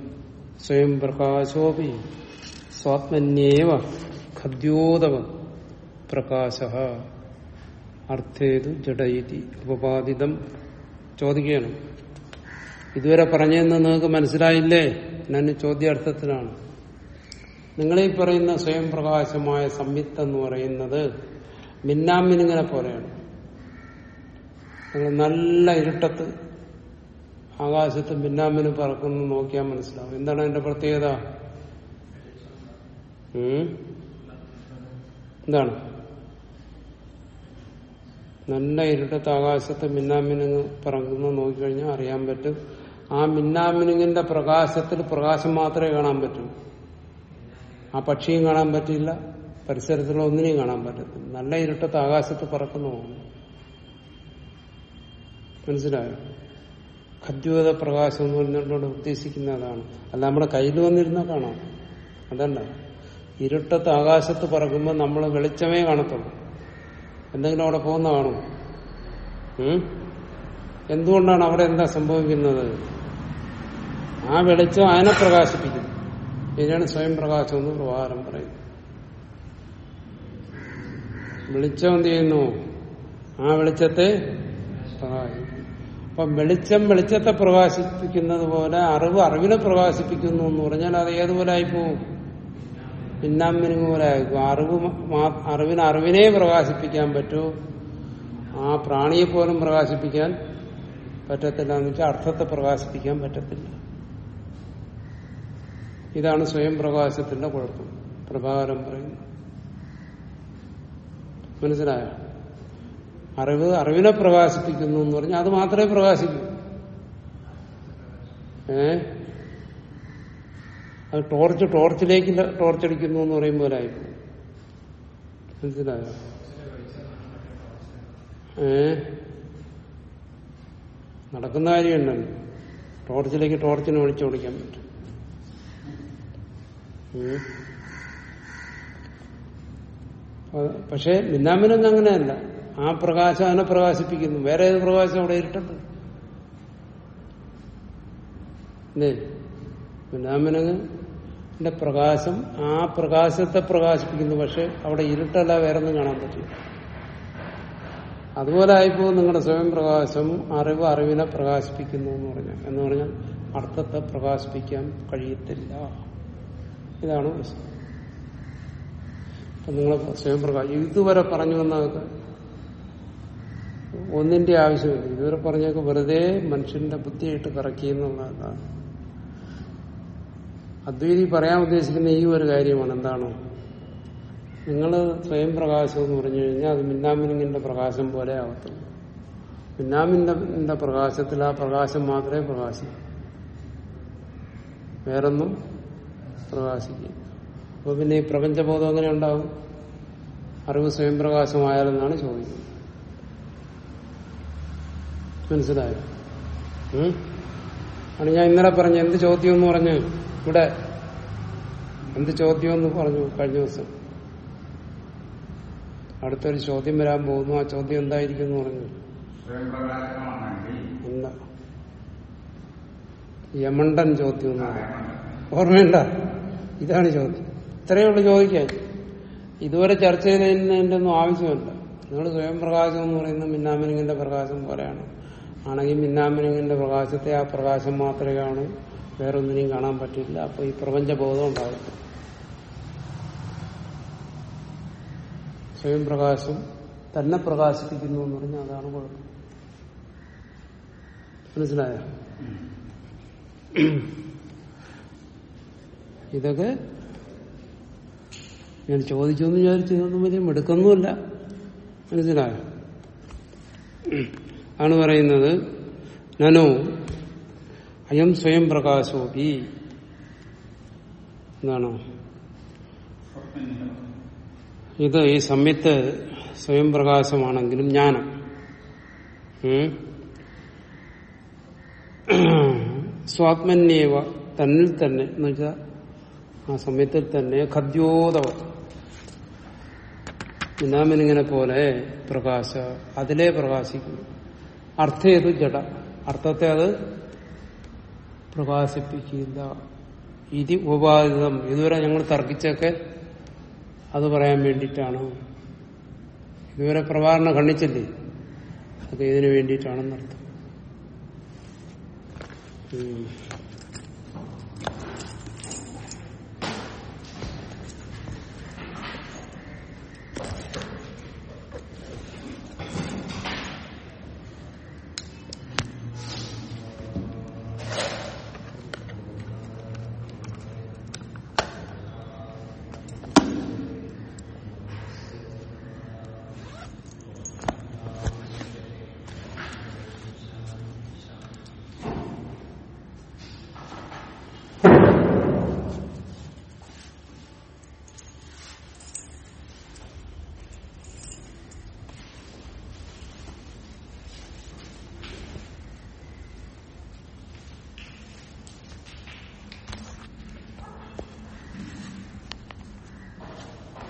സ്വയം പ്രകാശോപി സ്വാത്മന്യേവ ഖദ്യോതവ പ്രകാശ. അർത്ഥേതു ജഡയിതി ഉപപാദിതം ചോദിക്കുകയാണ്. ഇതുവരെ പറഞ്ഞതെന്ന് നിങ്ങൾക്ക് മനസ്സിലായില്ലേ? ഞാൻ ചോദ്യാർത്ഥത്തിലാണ്. നിങ്ങളീ പറയുന്ന സ്വയം പ്രകാശമായ സംയുക്തം എന്ന് പറയുന്നത് മിന്നാമിനിങ്ങനെ പോലെയാണ്. നിങ്ങൾ നല്ല ഇരുട്ടത്ത് ആകാശത്ത് ഭിന്നാമിന് പറക്കുന്നു നോക്കിയാൽ മനസ്സിലാവും. എന്താണ് അതിന്റെ പ്രത്യേകത? എന്താണ്? നല്ല ഇരുട്ടത്ത് ആകാശത്ത് മിന്നാമിന് പറക്കുന്നു നോക്കിക്കഴിഞ്ഞാൽ അറിയാൻ പറ്റും. ആ മിന്നാമിനുങ്ങിന്റെ പ്രകാശത്തിൽ പ്രകാശം മാത്രമേ കാണാൻ പറ്റൂ. ആ പക്ഷിയും കാണാൻ പറ്റില്ല പരിസരത്തുള്ള ഒന്നിനെയും കാണാൻ പറ്റത്തില്ല. നല്ല ഇരുട്ടത്ത് ആകാശത്ത് പറക്കുന്നു. മനസ്സിലായോ? ഖദ്യോത പ്രകാശം എന്ന് പറഞ്ഞുകൊണ്ട് ഉദ്ദേശിക്കുന്ന അതാണ്. അല്ല നമ്മുടെ കയ്യിൽ വന്നിരുന്ന കാണാം. അതല്ല. ഇരുട്ടത്ത് ആകാശത്ത് പറക്കുമ്പോൾ നമ്മൾ വെളിച്ചമേ കാണത്തുള്ളൂ. എന്തെങ്കിലും അവിടെ പോകുന്ന കാണും. എന്തുകൊണ്ടാണ് അവിടെ എന്താ സംഭവിക്കുന്നത്? ആ വെളിച്ചം അതിനെ പ്രകാശിപ്പിക്കുന്നു. ഇതിനാണ് സ്വയം പ്രകാശം എന്ന് പ്രകാരം പറയുന്നത്. വെളിച്ചം എന്ത് ചെയ്യുന്നു? ആ വെളിച്ചത്തെ പ്രകാശിപ്പിക്കുന്നു അപ്പം വെളിച്ചം വെളിച്ചത്തെ പ്രകാശിപ്പിക്കുന്നത് പോലെ അറിവ് അറിവിനെ പ്രകാശിപ്പിക്കുന്നു എന്ന് പറഞ്ഞാൽ അത് ഏതുപോലെ ആയിപ്പോവും? പിന്നാമ്പിനും പോലെ ആയിപ്പോ അറിവ് അറിവിന് അറിവിനെ പ്രകാശിപ്പിക്കാൻ പറ്റൂ. ആ പ്രാണിയെ പോലും പ്രകാശിപ്പിക്കാൻ പറ്റത്തില്ല എന്ന് വെച്ചാൽ അർത്ഥത്തെ പ്രകാശിപ്പിക്കാൻ പറ്റത്തില്ല. ഇതാണ് സ്വയം പ്രകാശത്തിന്റെ കുഴപ്പം. പ്രഭാകരം പറയുന്നു. മനസ്സിലായോ? അറിവ് അറിവിനെ പ്രകാശിപ്പിക്കുന്നു എന്ന് പറഞ്ഞാൽ അത് മാത്രമേ പ്രകാശിക്കൂ. ഏ? അത് ടോർച്ച് ടോർച്ചിലേക്ക് ടോർച്ചടിക്കുന്നു എന്ന് പറയും പോലെ ആയിപ്പോ മനസ്സിലായോ? ഏ? നടക്കുന്ന കാര്യമുണ്ടല്ലോ ടോർച്ചിലേക്ക് ടോർച്ചിനെ ഒളിച്ചു കൊടുക്കാൻ പറ്റും. പക്ഷെ മിന്നാമിനൊന്നും അങ്ങനെയല്ല. ആ പ്രകാശം അതിനെ പ്രകാശിപ്പിക്കുന്നു. വേറെ ഏത് പ്രകാശം അവിടെ ഇരുട്ടുണ്ട്? അല്ലേ പ്രകാശം ആ പ്രകാശത്തെ പ്രകാശിപ്പിക്കുന്നു. പക്ഷെ അവിടെ ഇരുട്ടല്ല വേറെ ഒന്നും കാണാൻ പറ്റില്ല. അതുപോലെ ആയിപ്പോ നിങ്ങളുടെ സ്വയം പ്രകാശം അറിവ് അറിവിനെ പ്രകാശിപ്പിക്കുന്നു എന്ന് പറഞ്ഞാൽ. എന്ന് പറഞ്ഞാൽ അർത്ഥത്തെ പ്രകാശിപ്പിക്കാൻ കഴിയത്തില്ല. ഇതാണ് പ്രശ്നം. നിങ്ങൾ സ്വയം പ്രകാശം ഇതുവരെ പറഞ്ഞു വന്നതൊക്കെ ഒന്നിന്റെ ആവശ്യമില്ല. ഇതുവരെ പറഞ്ഞൊക്കെ വെറുതെ മനുഷ്യന്റെ ബുദ്ധിയായിട്ട് കറക്കിയെന്നുള്ളതാണ് അദ്വൈതി പറയാൻ ഉദ്ദേശിക്കുന്ന ഈ ഒരു കാര്യമാണ് എന്താണോ? നിങ്ങൾ സ്വയം പ്രകാശം എന്ന് പറഞ്ഞു കഴിഞ്ഞാൽ അത് മിന്നാമിനിങ്ങിന്റെ പ്രകാശം പോലെ ആവത്തുള്ളൂ. മിന്നാമിന്റെ പ്രകാശത്തിൽ ആ പ്രകാശം മാത്രമേ പ്രകാശിക്കൂ. വേറൊന്നും പ്രകാശിക്കും അപ്പൊ പിന്നെ ഈ പ്രപഞ്ചബോധം എങ്ങനെ ഉണ്ടാവും? അറിവ് സ്വയം പ്രകാശമായാലെന്നാണ് ചോദിക്കുന്നത്. മനസ്സിലായോ? ആണ് ഞാൻ ഇന്നലെ പറഞ്ഞു എന്ത് ചോദ്യം എന്ന് പറഞ്ഞു ഇവിടെ. എന്ത് ചോദ്യം എന്ന് പറഞ്ഞു കഴിഞ്ഞ ദിവസം. അടുത്തൊരു ചോദ്യം വരാൻ പോകുന്നു. ആ ചോദ്യം എന്തായിരിക്കും എന്ന് പറഞ്ഞു എന്താ യമണ്ടൻ ചോദ്യം എന്ന് ഓർമ്മയുണ്ട? ഇതാണ് ചോദ്യം. ഇത്രയേ ഉള്ളൂ ചോദിക്കാൻ. ഇതുവരെ ചർച്ച ചെയ്തതിന്റെ ഒന്നും ആവശ്യമില്ല. നിങ്ങൾ സ്വയം പ്രകാശം എന്ന് പറയുന്ന മിന്നാമിനിങ്ങിന്റെ പ്രകാശം പോലെയാണ്. ആണെങ്കിൽ മിന്നാമിനുങ്ങിന്റെ പ്രകാശത്തെ ആ പ്രകാശം മാത്രമേ കാണൂ. വേറൊന്നിനെയും കാണാൻ പറ്റില്ല. അപ്പൊ ഈ പ്രപഞ്ചബോധം ഉണ്ടാകും സ്വയം പ്രകാശം തന്നെ പ്രകാശിപ്പിക്കുന്നു എന്ന് പറഞ്ഞാൽ അതാണ് കുഴപ്പം. മനസ്സിലായ? ഇതൊക്കെ ഞാൻ ചോദിച്ചു എന്ന് വിചാരിച്ചു വലിയ മെടുക്കൊന്നുമില്ല. മനസ്സിലായോ? ആണ് പറയുന്നത് നനോ അയം സ്വയം പ്രകാശോപി. എന്താണോ? ഇത് ഈ സംയത്ത് സ്വയം പ്രകാശമാണെങ്കിലും ജ്ഞാനം. സ്വാത്മന്യേവ തന്നിൽ തന്നെ എന്ന് വെച്ചാൽ ആ സമയത്തിൽ തന്നെ ഖദ്യോതവ ഇനാമിനിങ്ങനെ പോലെ പ്രകാശ അതിലേ പ്രകാശിക്കുന്നു. അർത്ഥേതു ജഡ? അർത്ഥത്തെ അത് പ്രകാശിപ്പിക്കില്ല. ഇതി ഉപാധിതം ഇതുവരെ ഞങ്ങൾ തർക്കിച്ചൊക്കെ അത് പറയാൻ വേണ്ടിയിട്ടാണ്. ഇതുവരെ പ്രവാരണ ഖണ്ഡിച്ചില്ലേ? അത് ഇതിനു വേണ്ടിയിട്ടാണെന്നർത്ഥം.